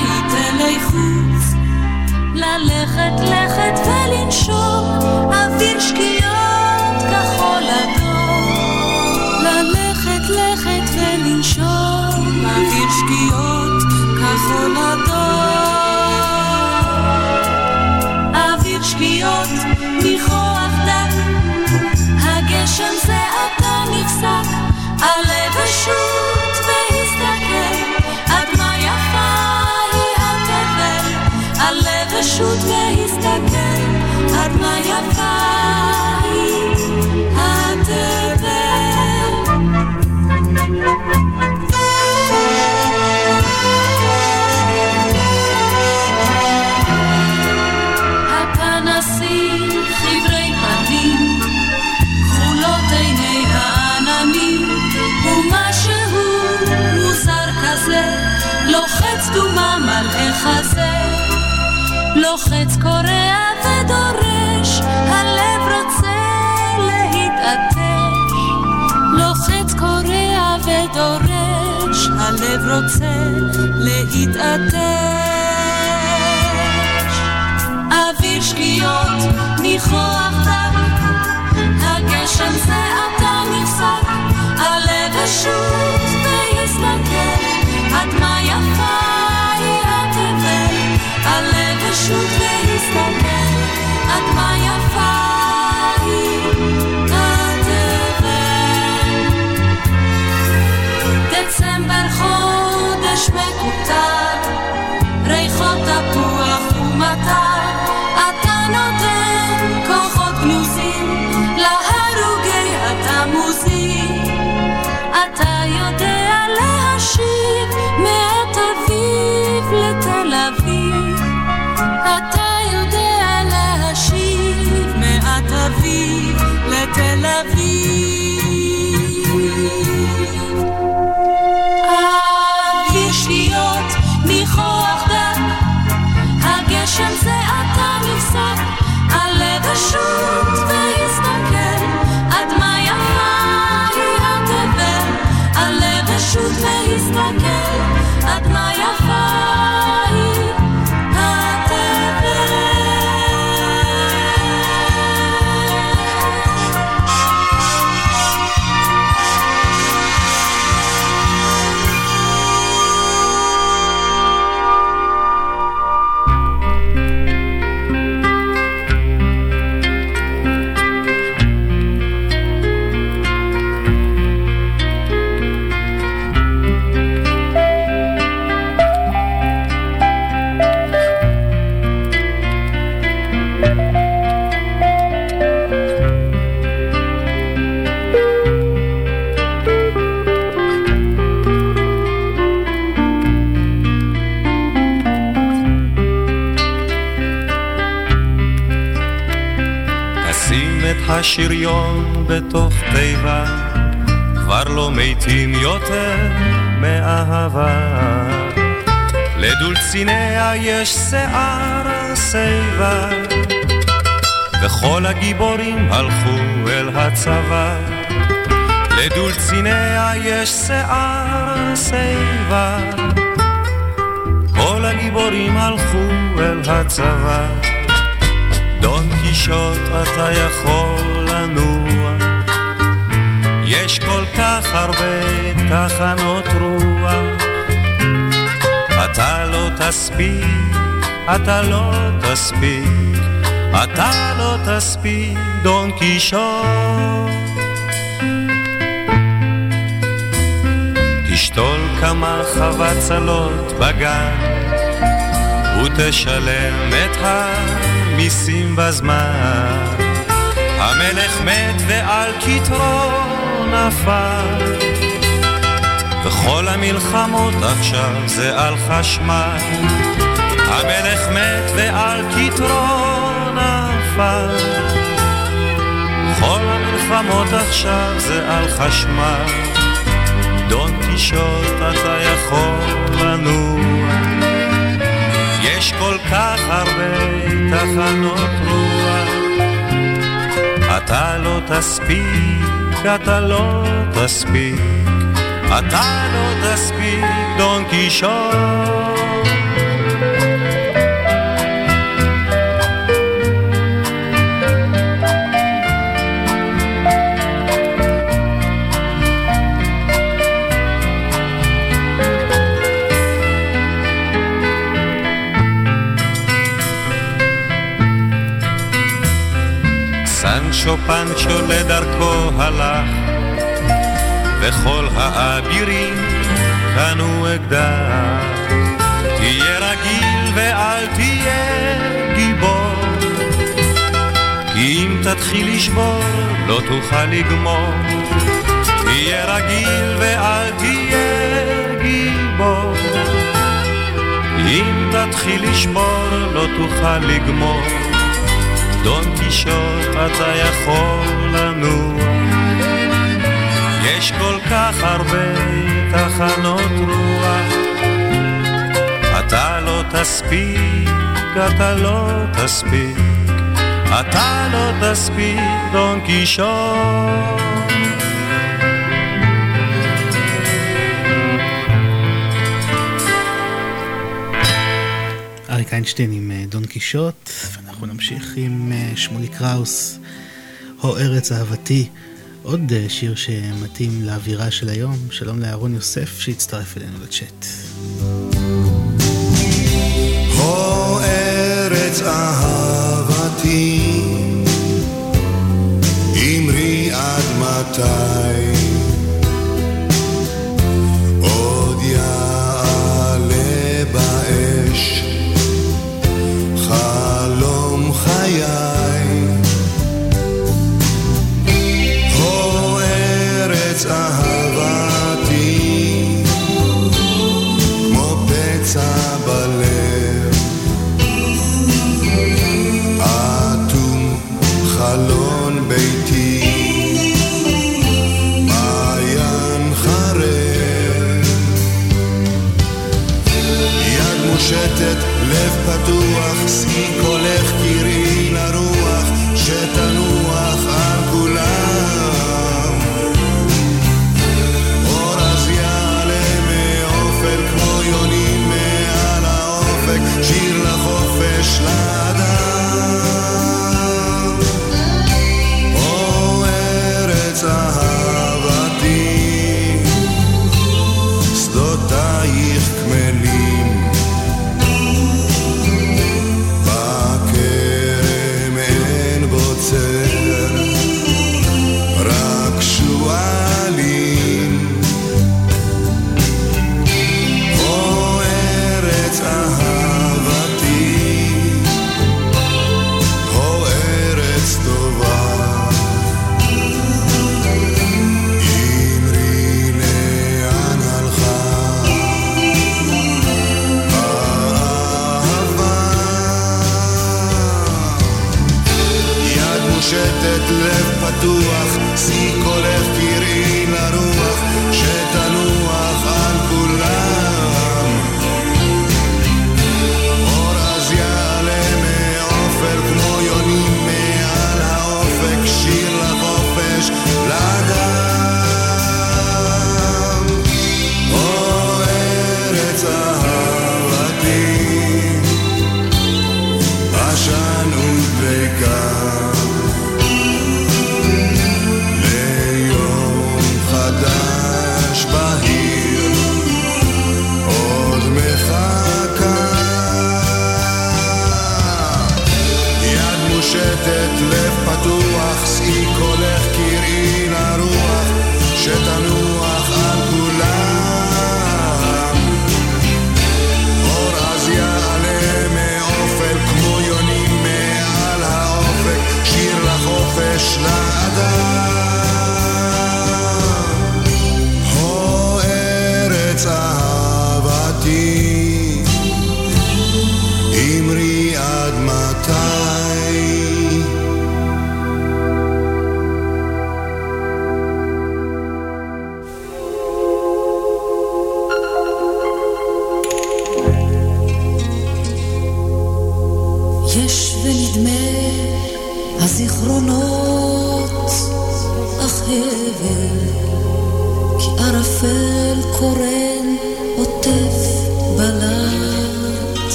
ללכת לכת ולנשום אוויר שקיעות כחול אדום. ללכת לכת ולנשום אוויר שקיעות כחול אדום. אוויר שקיעות ניחוח דק, הגשם זה עתה נפסק, על החזה, לוחץ קורע ודורש, הלב רוצה להתעטש, לוחץ קורע ודורש, הלב רוצה להתעטש. אוויר שקיעות, ניחוח דק, הגשם זה עתה נפסק, עלה ושוט והסתכל, עד מה עלה ושוט והסתכל, עד מה יפה היא התבל. דצמבר חודש מקוטר, ריחות תפוח ומטר, לתל אביב. אוויר שניות ניחוח דק, הגשם זה עתה נפסק, עלה ושוט והסתכל, בתוך תיבה, כבר לא מתים יותר מאהבה. לדולציניה יש שיער שיבה, וכל הגיבורים הלכו אל הצבא. בדולציניה יש שיער שיבה. כל הגיבורים הלכו אל הצבא. דון קישוט אתה יכול לנוע. יש כל כך הרבה תחנות רוח. אתה לא תספיק, אתה לא תספיק, אתה לא תספיק, דון קישוט. תשתול כמה חבצלות בגן ותשלם את המיסים בזמן. המלך מת ועל כתרו נפל וכל המלחמות עכשיו זה על חשמל. המלך מת ועל כתרו נפל כל המלחמות עכשיו זה על חשמל. דון קישוט אתה יכול לנוע. יש כל כך הרבה תחנות רוח. אתה לא תספיק, אתה לא תספיק אתה לא תספיק, דון קישוט פנצ'ו לדרכו הלך, וכל האבירים קנו אקדח. תהיה רגיל ואל תהיה גיבור, כי אם תתחיל לשבור לא תוכל לגמור. תהיה רגיל ואל תהיה גיבור, אם תתחיל לשבור לא תוכל לגמור. דון קישוט אתה יכול לנוע יש כל כך הרבה תחנות רוח. אתה לא תספיק, אתה לא תספיק. אתה לא תספיק, דון קישוט אריק איינשטיין עם אה, דון קישוט, ואנחנו נמשיך עם אה, שמולי קראוס, הו ארץ אהבתי, עוד אה, שיר שמתאים לאווירה של היום. שלום לאהרון יוסף שהצטרף אלינו לצ'אט. הו ארץ אהבתי, אמרי עד מתי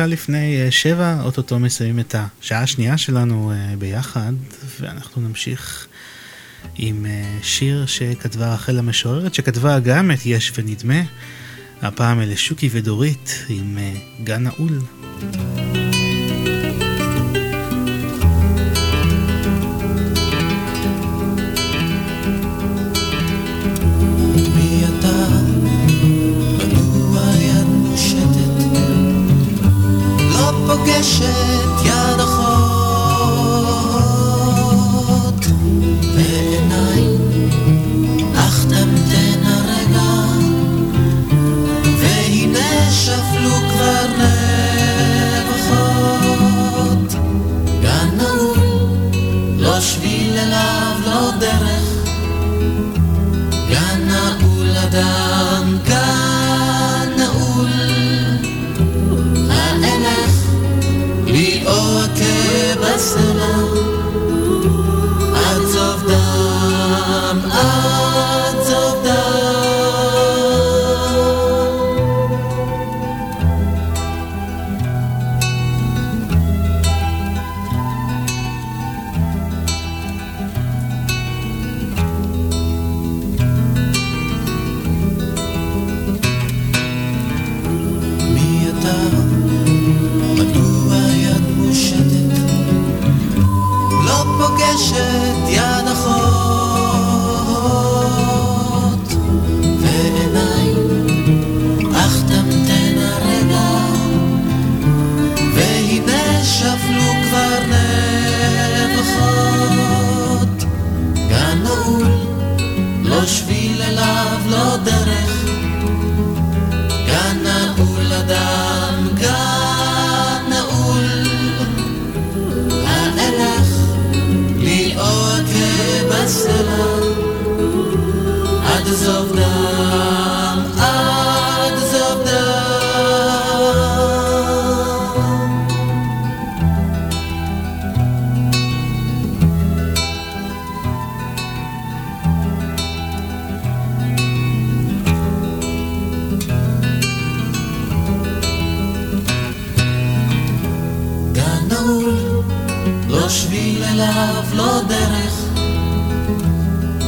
שעה לפני אה, שבע, אוטוטו מסיימים את השעה השנייה שלנו אה, ביחד, ואנחנו נמשיך עם אה, שיר שכתבה רחל המשוררת, שכתבה גם את יש ונדמה, הפעם אלה שוקי ודורית עם גן נעול.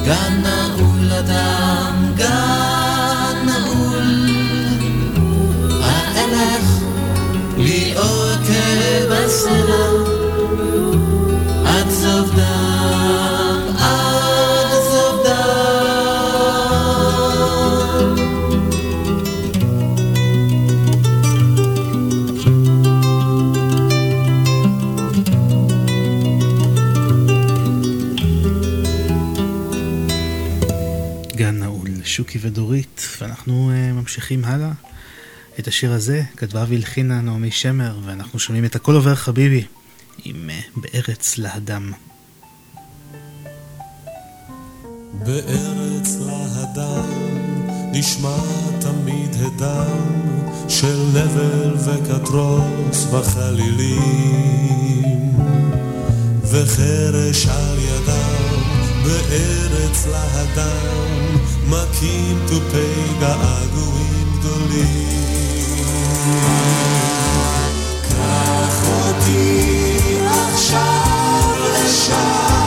גן נעול אדם, גן נעול. האלך עוקב הסלע עד סוף דם, שוקי ודורית, ואנחנו uh, ממשיכים הלאה. את השיר הזה כתבה והלחינה נעמי שמר, ואנחנו שומעים את הכל עובר חביבי עם uh, בארץ להדם. בארץ להדם נשמע תמיד הדם של נבל וקטרוס בחלילים וחרש על ידם בארץ להדם מכים תופי געגועים גדולים. קח אותי עכשיו לשם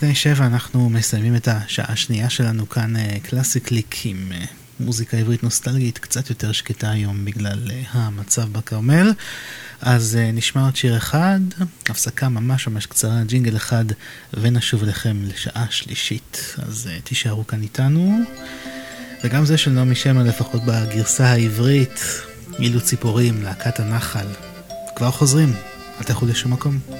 לפני שבע אנחנו מסיימים את השעה השנייה שלנו כאן אה, קלאסי קליק עם אה, מוזיקה עברית נוסטלגית קצת יותר שקטה היום בגלל אה, המצב בכרמל. אז נשמע עוד שיר אחד, הפסקה ממש ממש קצרה, ג'ינגל אחד, ונשוב אליכם לשעה שלישית. אז תישארו כאן איתנו. וגם זה של נעמי שמר לפחות בגרסה העברית, אילו ציפורים, להקת הנחל. כבר חוזרים, אל תלכו לשום מקום.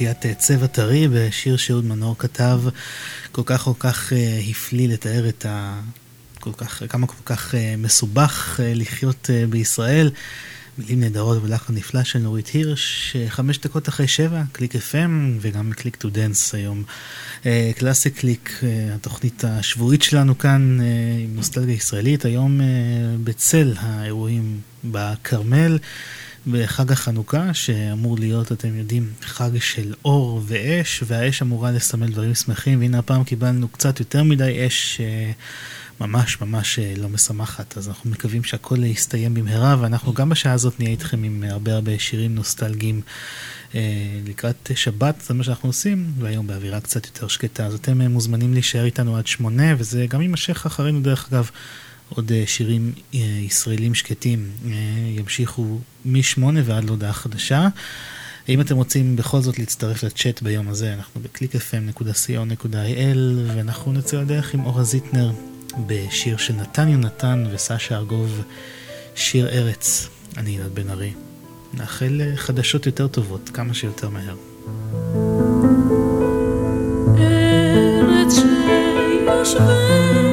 עם אה, אה, צבע טרי בשיר שאהוד מנור כתב, כל כך כל כך הפליא לתאר את ה... כל כך, כמה כל כך מסובך לחיות בישראל. מילים נהדרות ולחן נפלא של נורית הירש, חמש דקות אחרי שבע, קליק FM וגם קליק טו דנס היום. קלאסי קליק, התוכנית השבועית שלנו כאן עם נוסטלגיה ישראלית, היום בצל האירועים בכרמל. בחג החנוכה, שאמור להיות, אתם יודעים, חג של אור ואש, והאש אמורה לסמל דברים שמחים, והנה הפעם קיבלנו קצת יותר מדי אש אה, ממש ממש אה, לא משמחת, אז אנחנו מקווים שהכל יסתיים במהרה, ואנחנו גם בשעה הזאת נהיה איתכם עם הרבה הרבה שירים נוסטלגיים. אה, לקראת שבת, זה מה שאנחנו עושים, והיום באווירה קצת יותר שקטה. אז אתם מוזמנים להישאר איתנו עד שמונה, וזה גם יימשך אחרינו דרך אגב. עוד אה, שירים אה, ישראלים שקטים אה, ימשיכו משמונה ועד להודעה חדשה. אם אתם רוצים בכל זאת להצטרף לצ'אט ביום הזה, אנחנו ב-clickfm.co.il ואנחנו נצא לדרך עם אורה זיטנר בשיר של נתן יונתן וסשה ארגוב, שיר ארץ. אני ילד בן ארי. נאחל חדשות יותר טובות, כמה שיותר מהר. ארץ שיושבת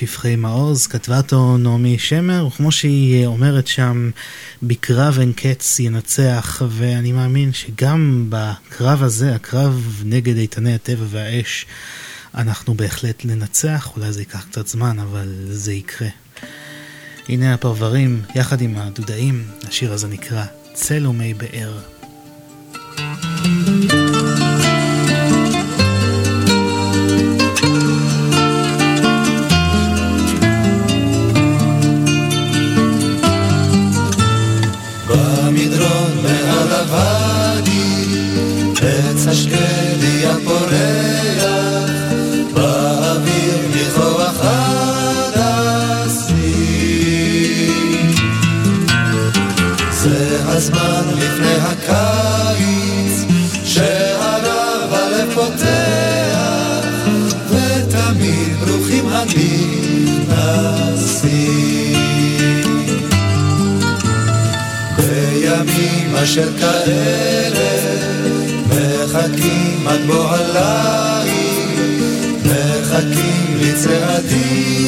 שפחי מעוז, כתבה אותו נעמי שמר, וכמו שהיא אומרת שם, בקרב אין קץ ינצח, ואני מאמין שגם בקרב הזה, הקרב נגד איתני הטבע והאש, אנחנו בהחלט ננצח, אולי זה ייקח קצת זמן, אבל זה יקרה. הנה הפרברים, יחד עם הדודאים, השיר הזה נקרא צל ומי באר. thank you אשר כאלה מחכים עד בוא הליל, מחכים לצעדים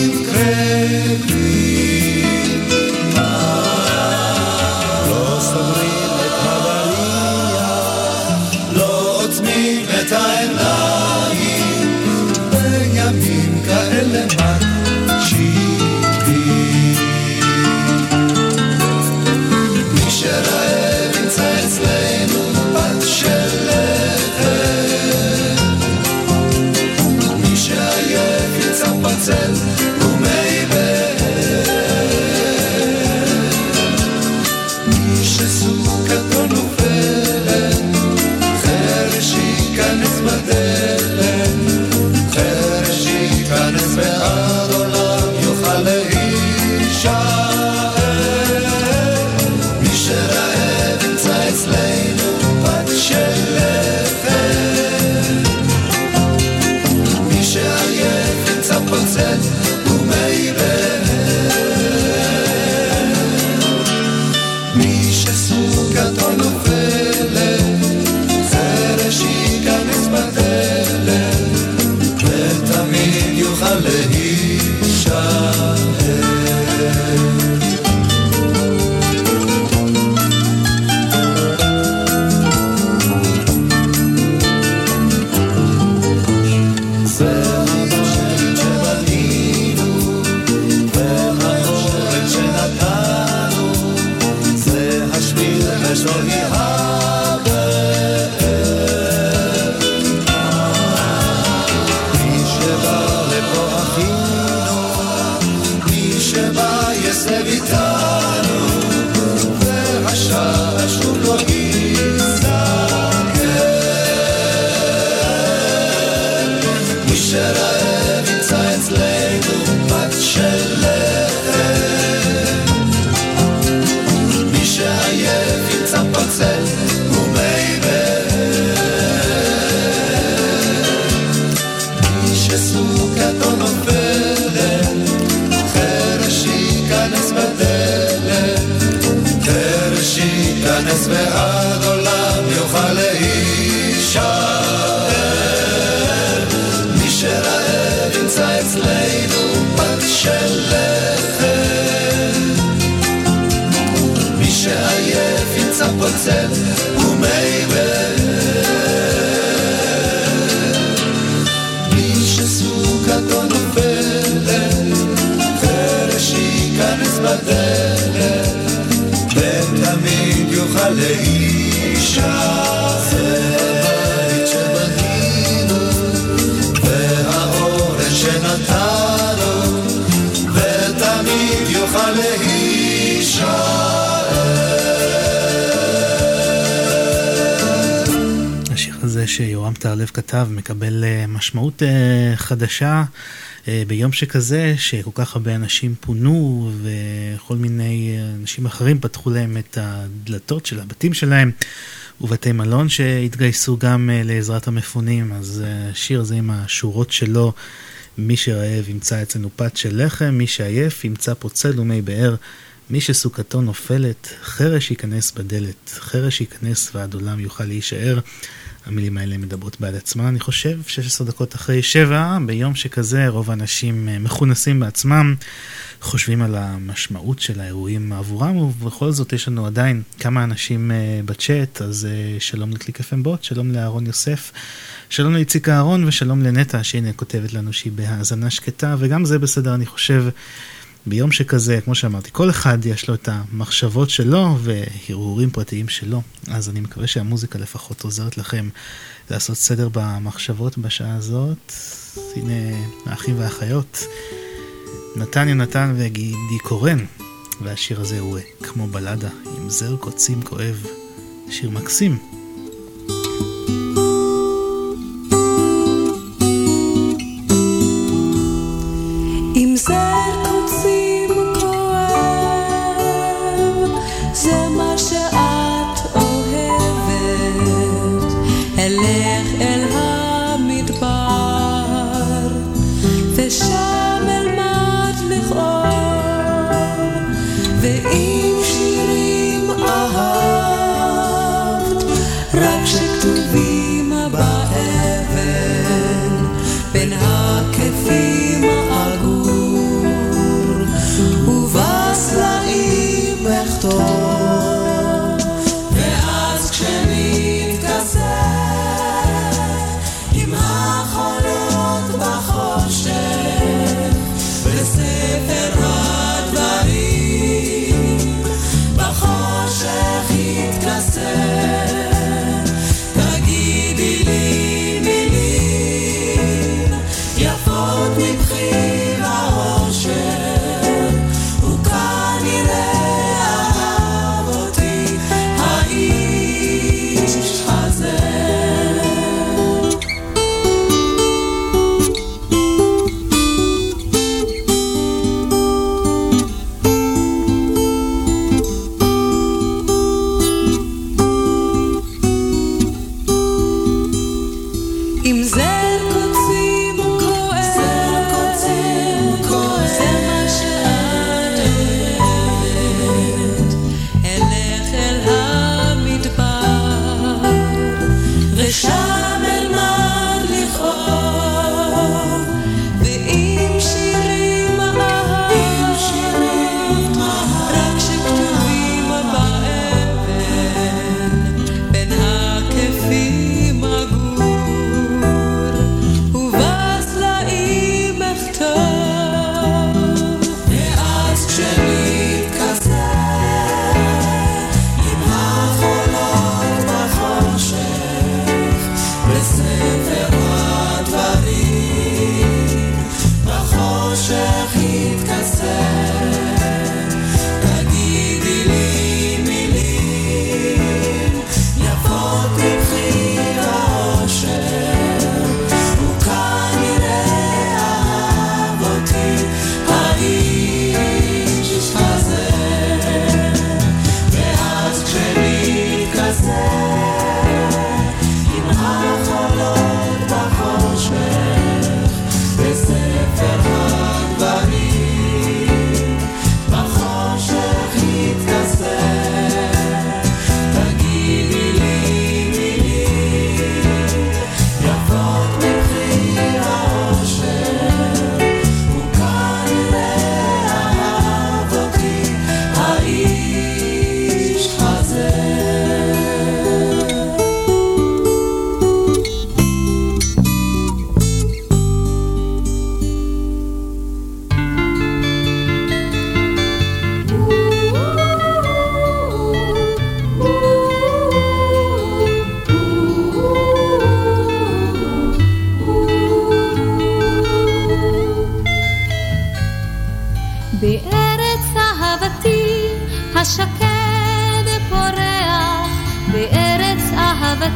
ועד עולם יוכל להישאר. מי שרעב ימצא אצלנו פת של שיורם טהרלב כתב מקבל אה, משמעות אה, חדשה ביום שכזה, שכל כך הרבה אנשים פונו וכל מיני אנשים אחרים פתחו להם את הדלתות של הבתים שלהם. ובתי מלון שהתגייסו גם לעזרת המפונים, אז השיר הזה עם השורות שלו, מי שרעב ימצא אצלנו פת של לחם, מי שעייף ימצא פוצל ומי באר, מי שסוכתו נופלת, חרש ייכנס בדלת, חרש ייכנס ועד עולם יוכל להישאר. המילים האלה מדברות בעד עצמן. אני חושב 16 דקות אחרי 7, ביום שכזה רוב האנשים מכונסים בעצמם, חושבים על המשמעות של האירועים עבורם, ובכל זאת יש לנו עדיין כמה אנשים בצ'אט, אז שלום לקליק FM שלום לאהרון יוסף, שלום לאיציק אהרון ושלום לנטע, שהנה כותבת לנו שהיא בהאזנה שקטה, וגם זה בסדר, אני חושב. ביום שכזה, כמו שאמרתי, כל אחד יש לו את המחשבות שלו והרהורים פרטיים שלו, אז אני מקווה שהמוזיקה לפחות עוזרת לכם לעשות סדר במחשבות בשעה הזאת. הנה האחים והאחיות, נתן יונתן וגידי קורן, והשיר הזה הוא כמו בלדה עם זר קוצים כואב, שיר מקסים.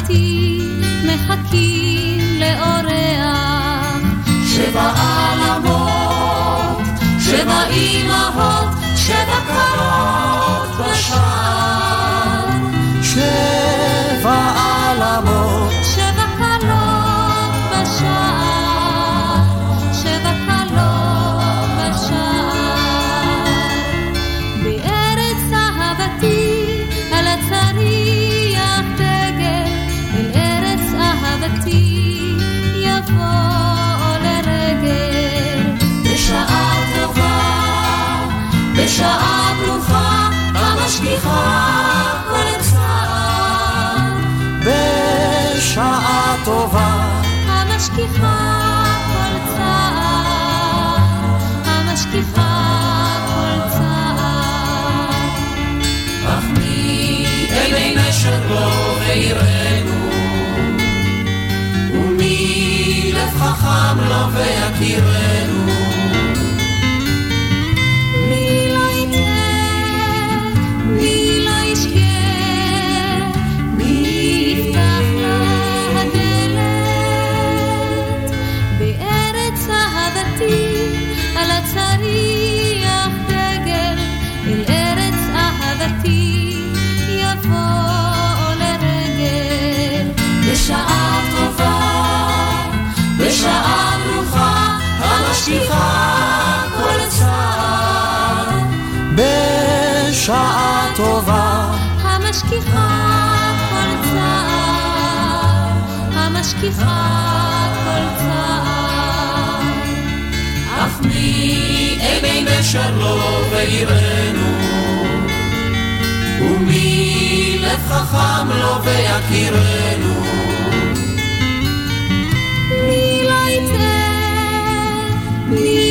אהבתי מחכים לאורח שבע עלמות, שבע אמהות, שבע קרות בשער. בשעה ברוכה, המשגיחה כל צער. בשעה טובה, המשגיחה כל צער, המשגיחה כל צער. אך מי אלי נשר לו ויראנו, ומי לב חכם לו ויכירנו. אהבתי יבוא לרגל. בשעה טובה, בשעה ברוכה, המשגיחה כל צער. בשעה טובה, המשגיחה כל צער, המשגיחה כל צער. אך מי עיני נשר לו ויראנו, לב חכם לו ויכירנו. מי לא יטעה, מי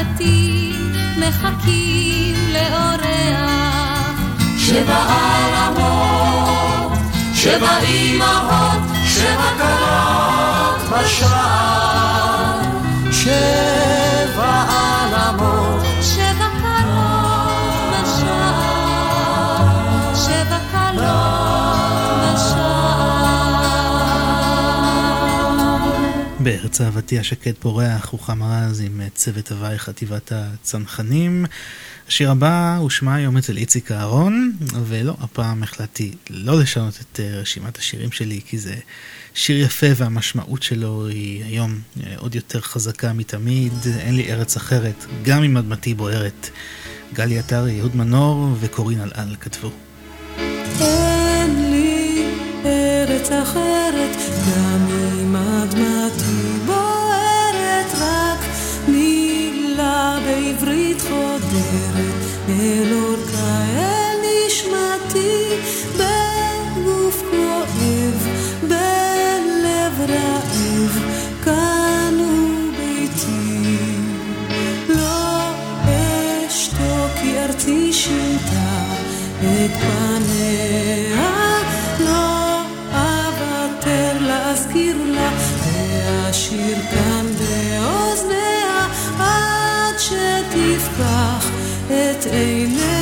אהבתי מחכים לאורח. שבע עלמות, שבע אמהות, שבע קלות בשער. שבע בארץ אהבתי השקט פורח, רוחמה רז עם צוות הוואי חטיבת הצנחנים. השיר הבא הושמע היום אצל איציק אהרון, ולא, הפעם החלטתי לא לשנות את אה, רשימת השירים שלי, כי זה שיר יפה והמשמעות שלו היא היום אה, עוד יותר חזקה מתמיד. אין לי ארץ אחרת, גם אם אדמתי בוערת. גלי עטרי, אהוד מנור וקורין אלעל כתבו. אין לי ארץ אחרת, בעברית חודרת, אל נשמתי, בגוף כואב, בלב רעב, כאן הוא ביתי. לא אשתוק כי ארצי שינתה את פניה, לא אוותר להזכיר לה, ואשיר כאן שתפקח את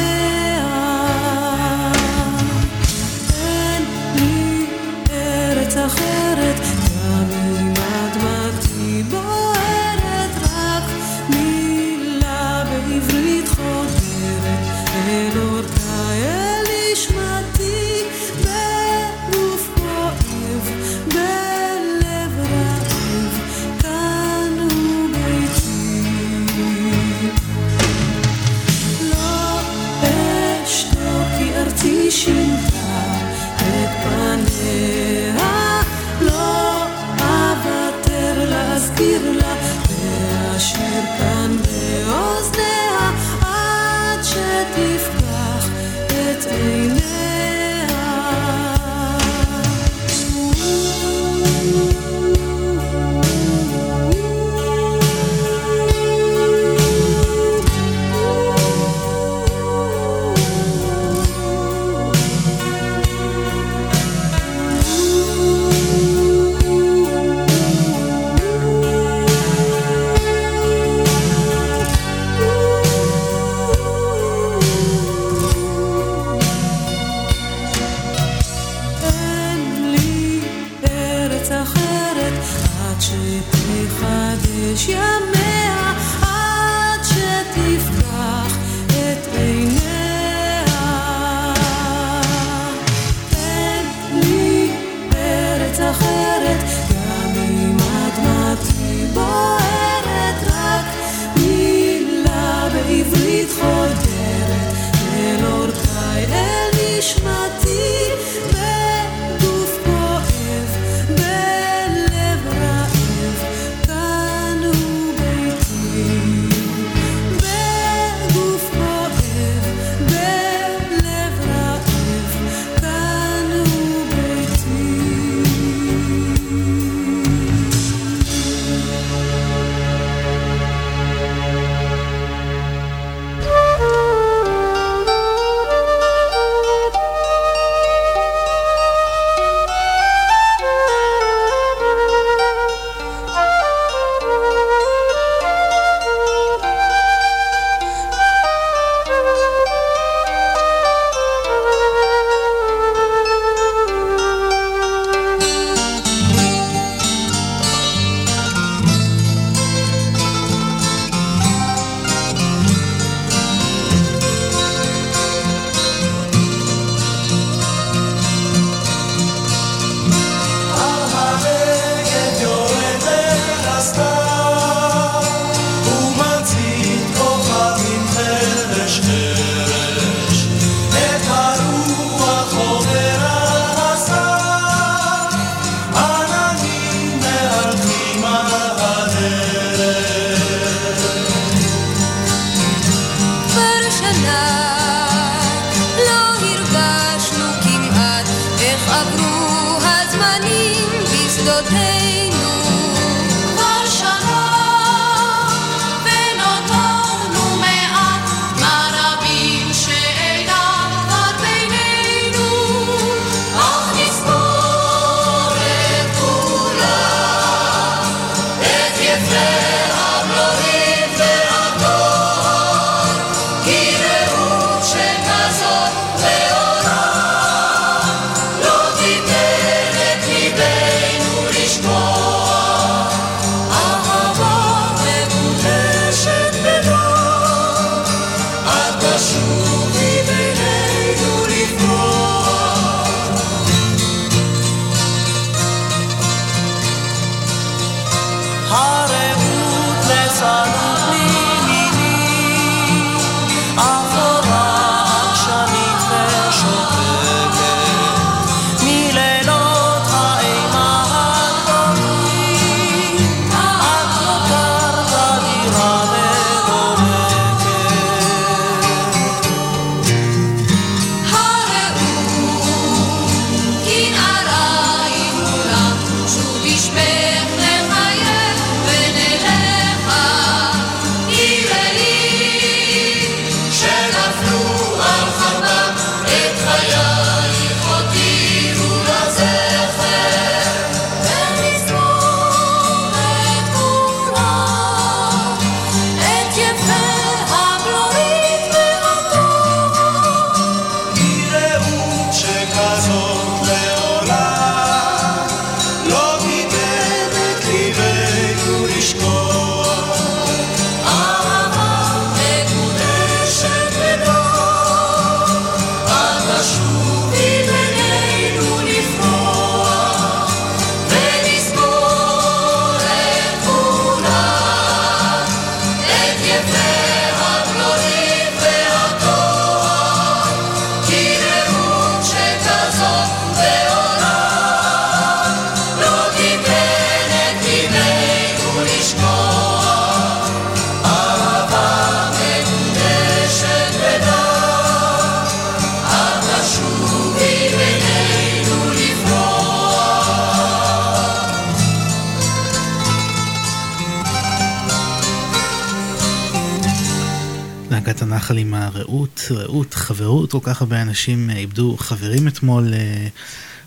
הרבה אנשים איבדו חברים אתמול אה,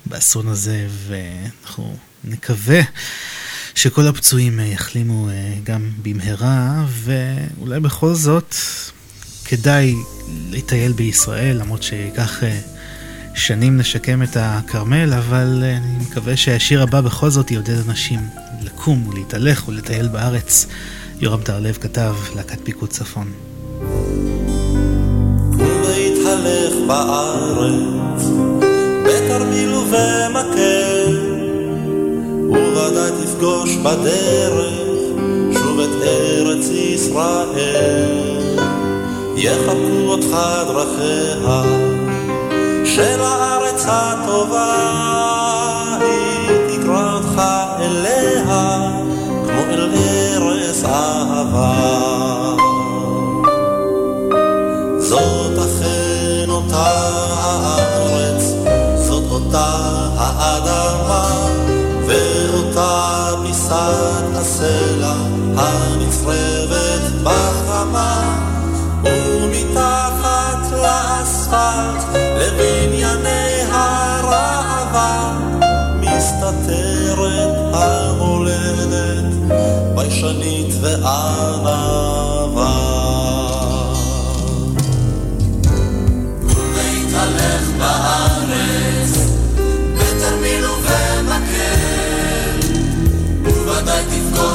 באסון הזה, ואנחנו נקווה שכל הפצועים אה, יחלימו אה, גם במהרה, ואולי בכל זאת כדאי לטייל בישראל, למרות שייקח שנים לשקם את הכרמל, אבל אני מקווה שהשיר הבא בכל זאת יעודד אנשים לקום ולהתהלך ולטייל בארץ. יורם טהרלב כתב, להקת פיקוד צפון. בארץ, בתרמיל ובמקל, וודאי תפגוש בדרך שוב את ארץ ישראל. יחבקו אותך דרכיה של הארץ הטובה,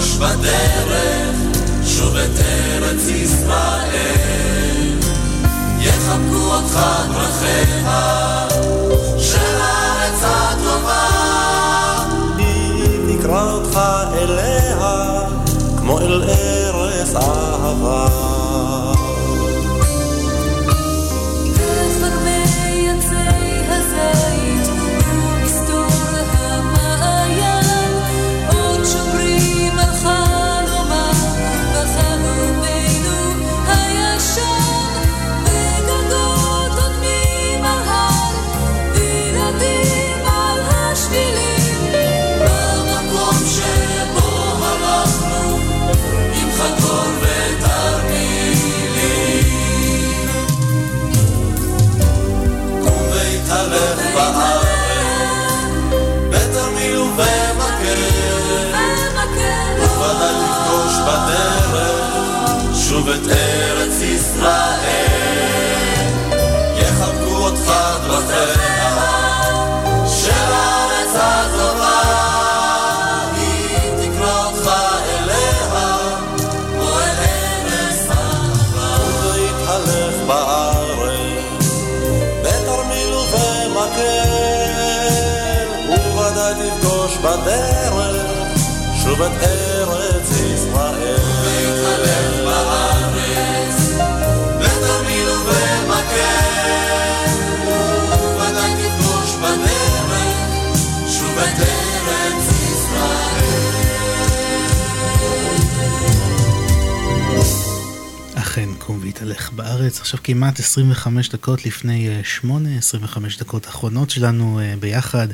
תפגוש בדרך שוב את ארץ ישראל. יחבקו אותך דרכיה של הארץ הטובה. היא תקרא אותך אליה כמו אל ארץ את ארץ ישראל, יחבקו אותך דבריך, של הארץ הטובה, היא תקרא אותך אליה, כמו אל ארץ אהבה. ויתהלך בארץ, בתרמיל ובמקל, וודאי תפגוש בדרך, שוב את ארץ בארץ. עכשיו כמעט 25 דקות לפני אה, שמונה, 25 דקות אחרונות שלנו אה, ביחד,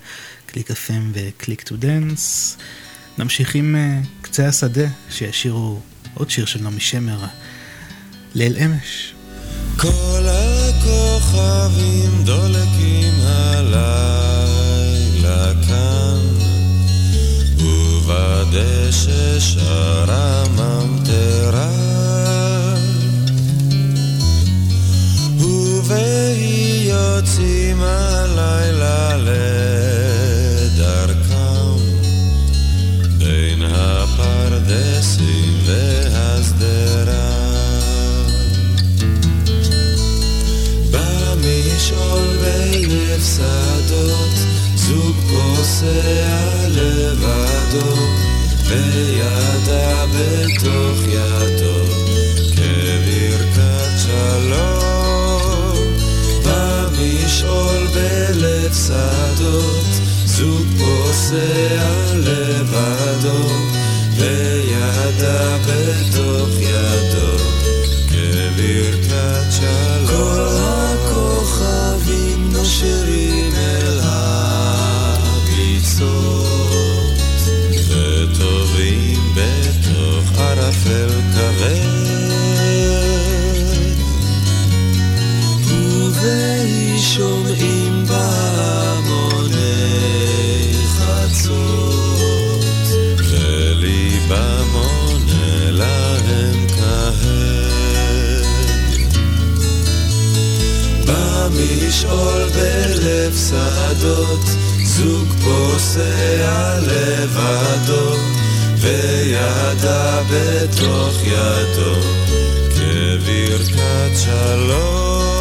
קליק FM וקליק טו דנס. נמשיך עם אה, קצה השדה, שישירו עוד שיר של נעמי שמר, ליל אמש. כל הכוכבים דולקים הלילה כאן, ובדשא שרה ממטרה. ובהי יוצאים הלילה לדרכם, בין הפרדסים והשדרה. במשעול בלב שדות, זוג פוסע לבדו, וידה בתוך ידו, במשעול בלב שדות, זוג פוסע לבדו, וידה בתוך ידו, כברכת שלום. שומעים בהמוני חצות, וליבם עונה להם כהד. במשעול בלב שדות, זוג פוסע לבדו, וידה בתוך ידו, כברכת שלום.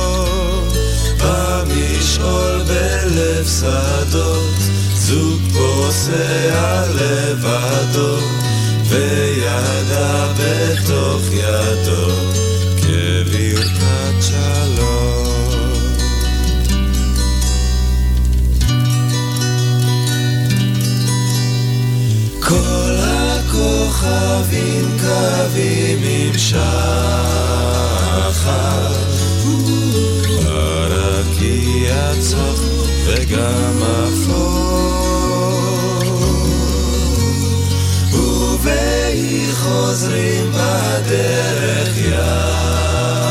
במשעול בלב שדות, זוג פוסע לבדו, וידה בתוך ידו, כברכת שלום. כל הכוכבים קווים עם שחר, הרקיע צח וגם אפור, ובהי חוזרים בדרך יחד,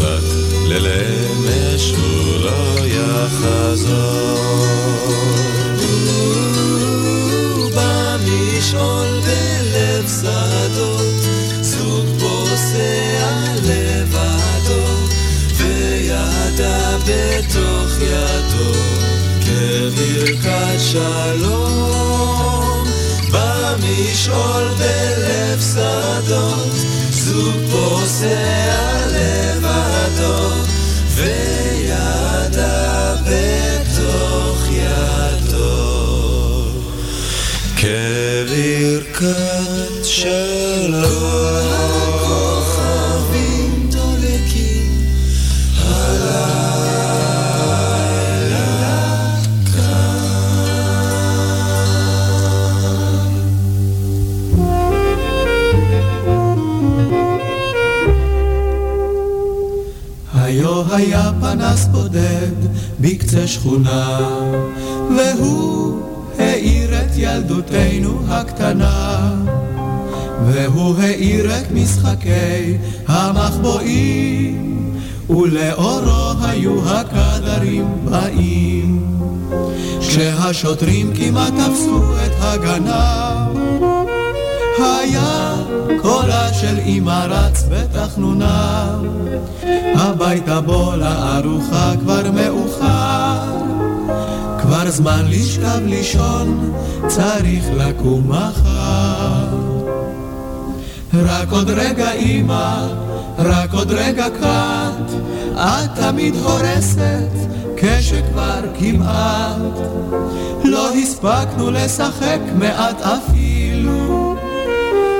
רק ללמש הוא לא יחזור. כברכת שלום. במשעול בלב שדות, זוג פוסע לבדו, וידה בתוך ידו. כברכת שלום. פנס בודד בקצה שכונה, והוא האיר את ילדותנו הקטנה. והוא האיר את משחקי המחבואים, ולאורו היו הקדרים באים. כשהשוטרים כמעט תפסו את הגנב, היה קולה של אמא רץ בתחנונה, הביתה בוא לארוחה כבר מאוחר, כבר זמן לשכב לישון, צריך לקום מחר. רק עוד רגע אמא, רק עוד רגע קט, את תמיד הורסת, כשכבר כמעט. לא הספקנו לשחק מעט אפילו,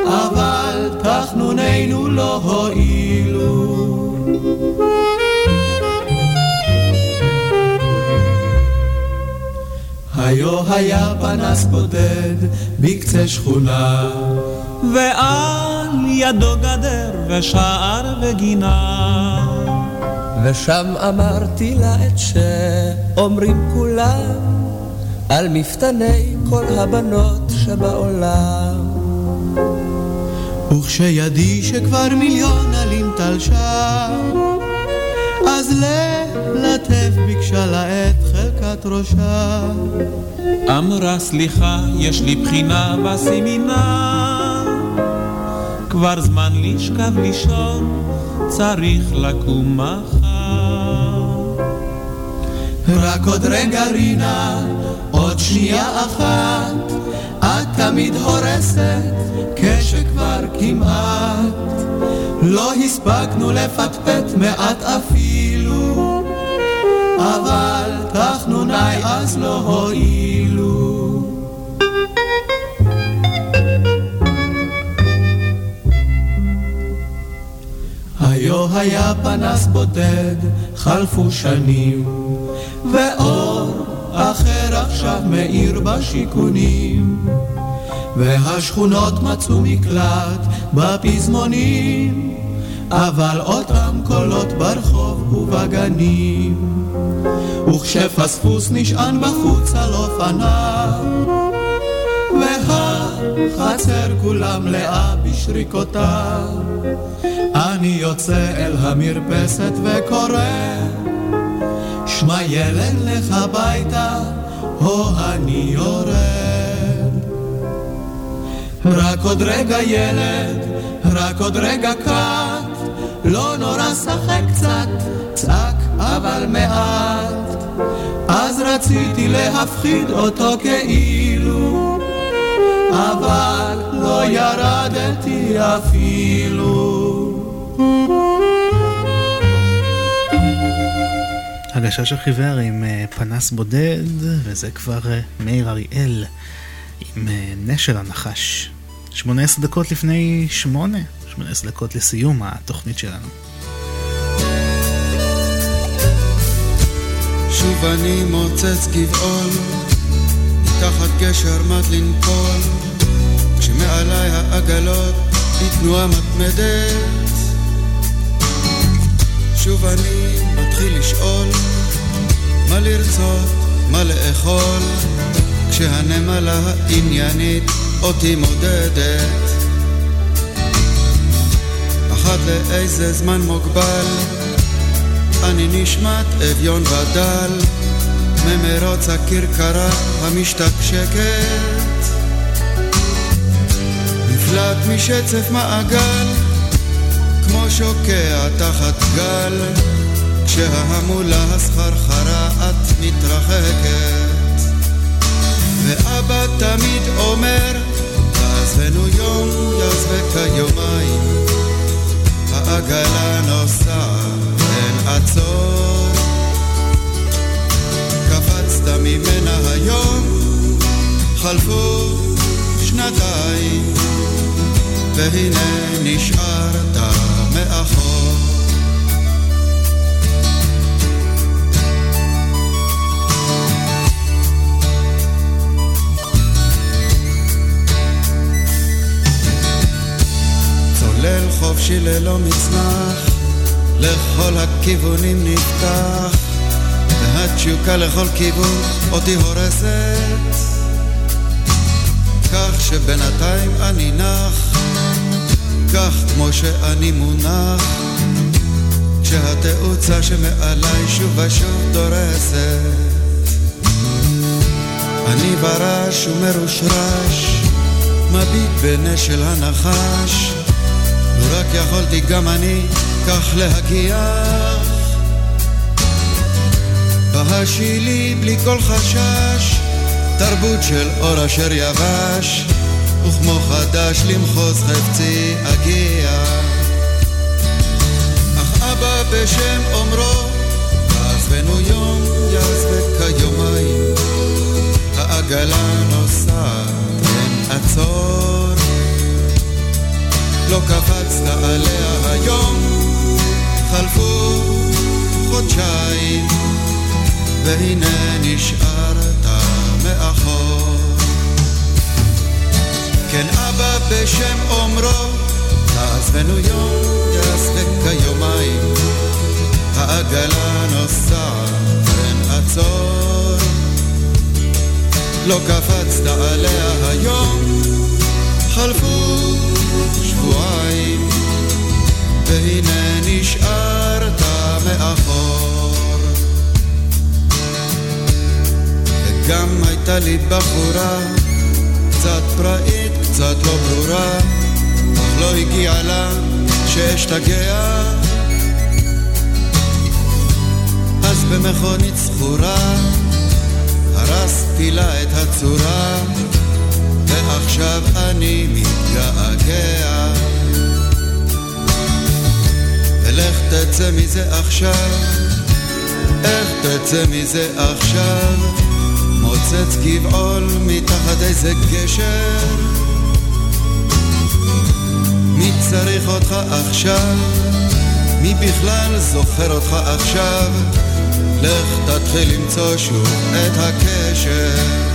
אבל תחנונינו לא הועילו. היו היה פנס בודד בקצה שכונה ועל ידו גדר ושער וגינה ושם אמרתי לה את שאומרים כולם על מפתני כל הבנות שבעולם וכשידי שכבר מיליון עלים תלשה אז ללטף ביקשה לה את חלקת ראשה. אמרה סליחה, יש לי בחינה בסמינר, כבר זמן לשכב לישון, צריך לקום מחר. רק עוד רגע רינה, עוד שנייה אחת, תמיד הורסת, כשכבר כמעט. לא הספקנו לפטפט מעט אפילו, אבל תחנוני אז לא הועילו. היו היה פנס בודד, חלפו שנים, ואור אחר עכשיו מאיר בשיכונים. והשכונות מצאו מקלט בפזמונים, אבל אותם קולות ברחוב ובגנים. וכשפספוס נשען בחוץ על אופניו, והחצר כולה מלאה בשריקותיו, אני יוצא אל המרפסת וקורא, שמע ילד לך הביתה, או אני יורד. רק עוד רגע ילד, רק עוד רגע קט, לא נורא שחק קצת, צעק אבל מעט. אז רציתי להפחיד אותו כאילו, אבל לא ירדתי אפילו. הגשש החיוור עם אה, פנס בודד, וזה כבר אה, מאיר אריאל עם אה, נשל הנחש. 18 דקות לפני 8, 18 דקות לסיום התוכנית שלנו. שוב אני מוצץ גבעול, מתחת גשר מת לנפול, כשמעליי העגלות בתנועה מתמדת. שוב אני מתחיל לשאול, מה לרצות, מה לאכול, כשהנמלה העניינית אותי מודדת. אחת לאיזה זמן מוגבל, אני נשמט אביון ודל, ממרוץ הכרכרה המשתקשקת. נפלט משצף מעגל, כמו שוקע תחת גל, כשההמולה הסחרחרה את מתרחקת. ואבא תמיד אומר, תעזבנו יום, יעזבק יומיים, העגלה נוסעת, אין עצור. קפצת ממנה היום, חלפו שנתיים, והנה נשארת מאחור. צולל חופשי ללא מצנח, לכל הכיוונים נפתח, והתשוקה לכל כיוון אותי הורסת. כך שבינתיים אני נח, כך כמו שאני מונח, כשהתאוצה שמעליי שוב ושוב דורסת. אני ברש ומרושרש, מביט בנשל הנחש, לו רק יכולתי גם אני כך להגיח. בהשילי בלי כל חשש, תרבות של אור אשר יבש, וכמו חדש למחוז חפצי אגיע. בשם אומרו, תעזבנו יום יעזבק כיומיים, העגלה נוסעת, אין עצור. לא קפצת עליה היום, חלפו חודשיים, והנה נשארת מאחור. כן אבא בשם אומרו, תעזבנו יום, יעזבק כיומיים, העגלה נוסעת, אין עצור. לא קפצת עליה היום, חלפו שבועיים, והנה נשארת מאחור. וגם הייתה לי בחורה, קצת פראית, קצת לא ברורה, אך לא הגיעה לה שאשתגע. אז במכונית זכורה, הרסתי לה את הצורה, ועכשיו אני מתגעגע. ולך תצא מזה עכשיו, איך תצא מזה עכשיו? מוצץ גבעול מתחת איזה גשר. מי צריך אותך עכשיו? מי בכלל זוכר אותך עכשיו? לך תתחיל למצוא שוב את הקשר.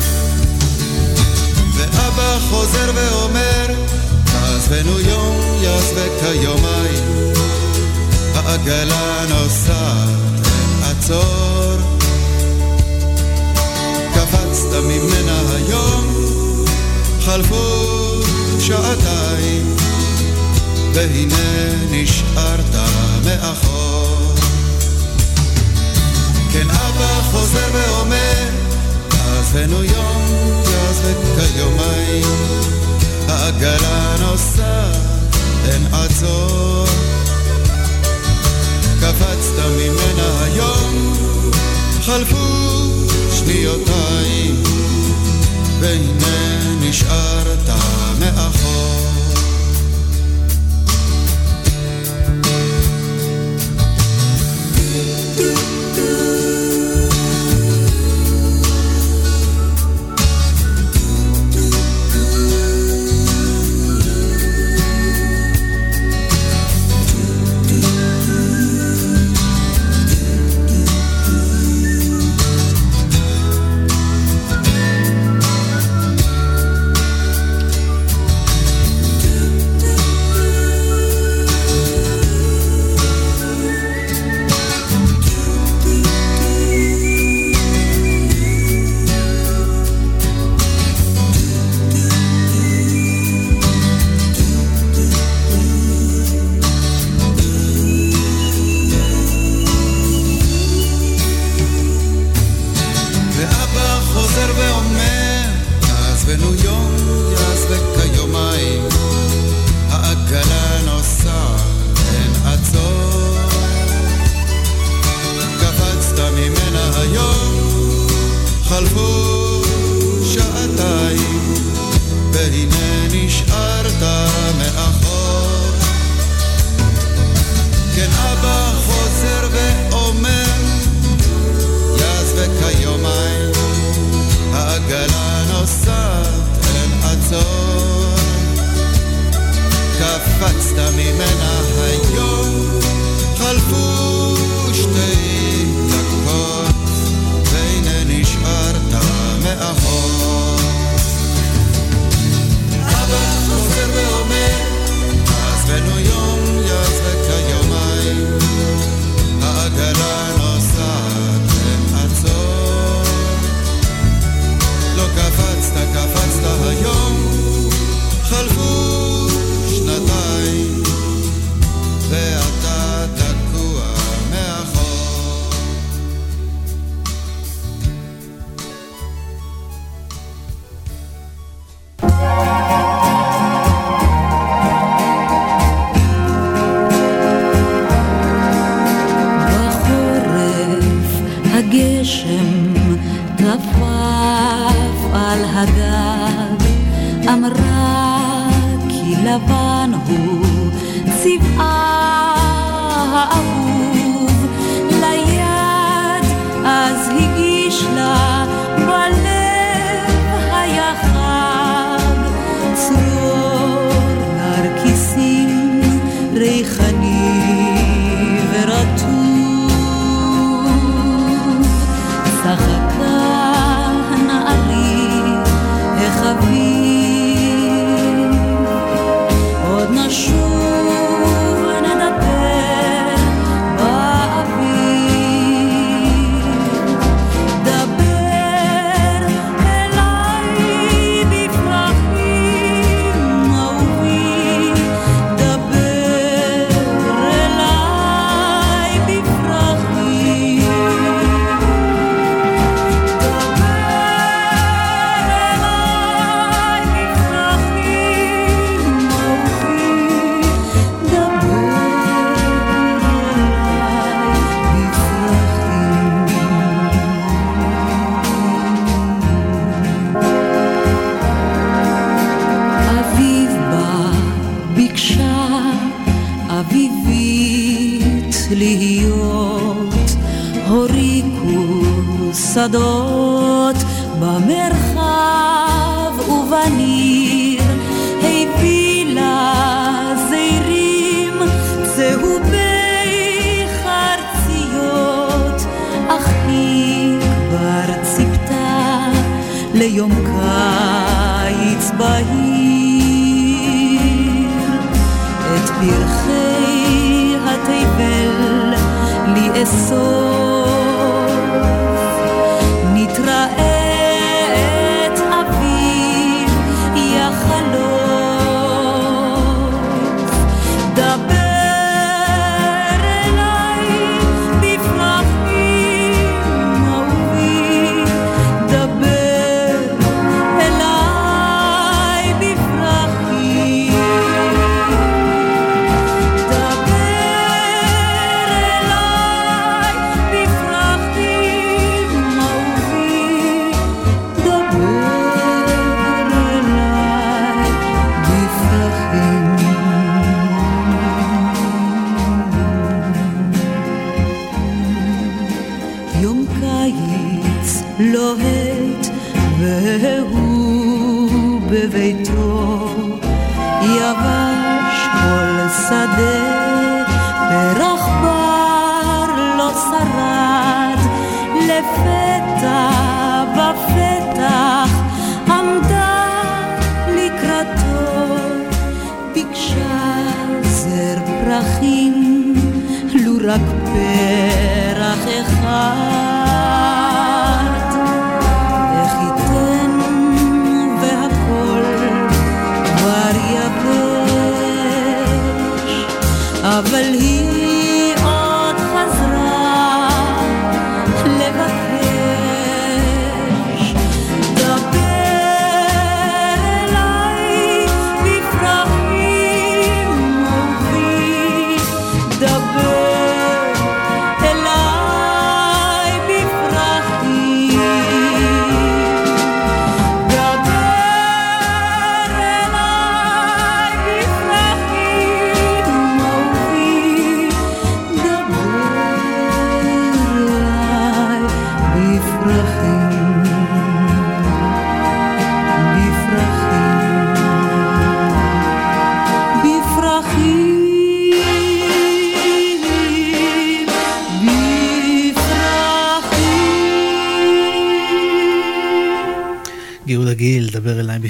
ואבא חוזר ואומר, תעזבנו יום, יעזבק היומיים. העגלה נוסעת, עצור. קפצת ממנה היום, חלפו שעתיים, והנה נשארת מאחור. כן אבא חוזר ואומר, תעזבנו יום, יעזבק כיומיים, העגלה נוסעת, אין עצור. קפצת ממנה היום, חלפו שניותיים, והנה נשארת מאחור. ואבא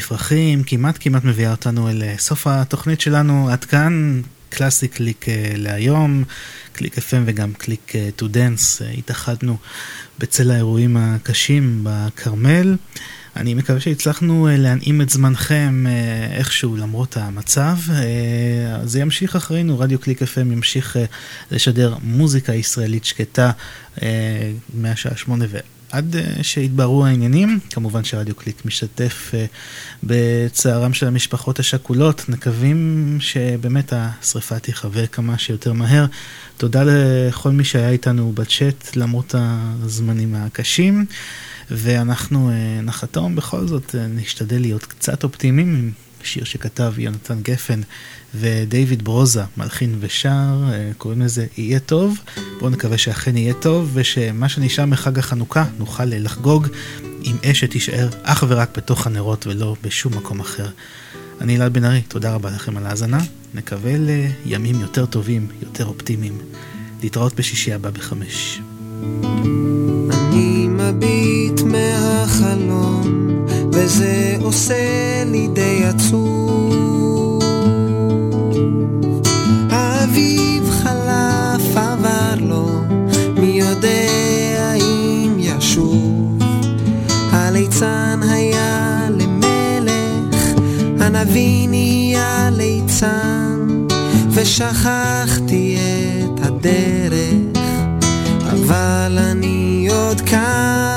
בפרחים, כמעט כמעט מביאה אותנו אל אה, סוף התוכנית שלנו. עד כאן קלאסי קליק אה, להיום, קליק FM וגם קליק טו דנס. התאחדנו בצל האירועים הקשים בכרמל. אני מקווה שהצלחנו אה, להנעים את זמנכם איכשהו למרות המצב. זה ימשיך אחרינו, רדיו קליק FM ימשיך לשדר מוזיקה ישראלית שקטה מהשעה שמונה ו... עד uh, שיתבררו העניינים. כמובן שרדיו קליק משתתף בצערם של המשפחות השכולות. מקווים שבאמת השריפה תיחווה כמה שיותר מהר. תודה לכל מי שהיה איתנו בצ'אט למרות הזמנים הקשים. ואנחנו uh, נחתום בכל זאת, uh, נשתדל להיות קצת אופטימיים עם שיר שכתב יונתן גפן ודייוויד ברוזה, מלחין ושר, אה, קוראים לזה יהיה טוב. בואו נקווה שאכן יהיה טוב, ושמה שנשאר מחג החנוכה נוכל לחגוג עם אש שתישאר אך ורק בתוך הנרות ולא בשום מקום אחר. אני אלעד בן ארי, תודה רבה לכם על ההאזנה. נקווה לימים יותר טובים, יותר אופטימיים. להתראות בשישי הבא בחמש. אני מביט מהחלום, וזה עושה לי די עצוב. הנביא נהיה ליצן, ושכחתי את הדרך. אבל אני עוד כאן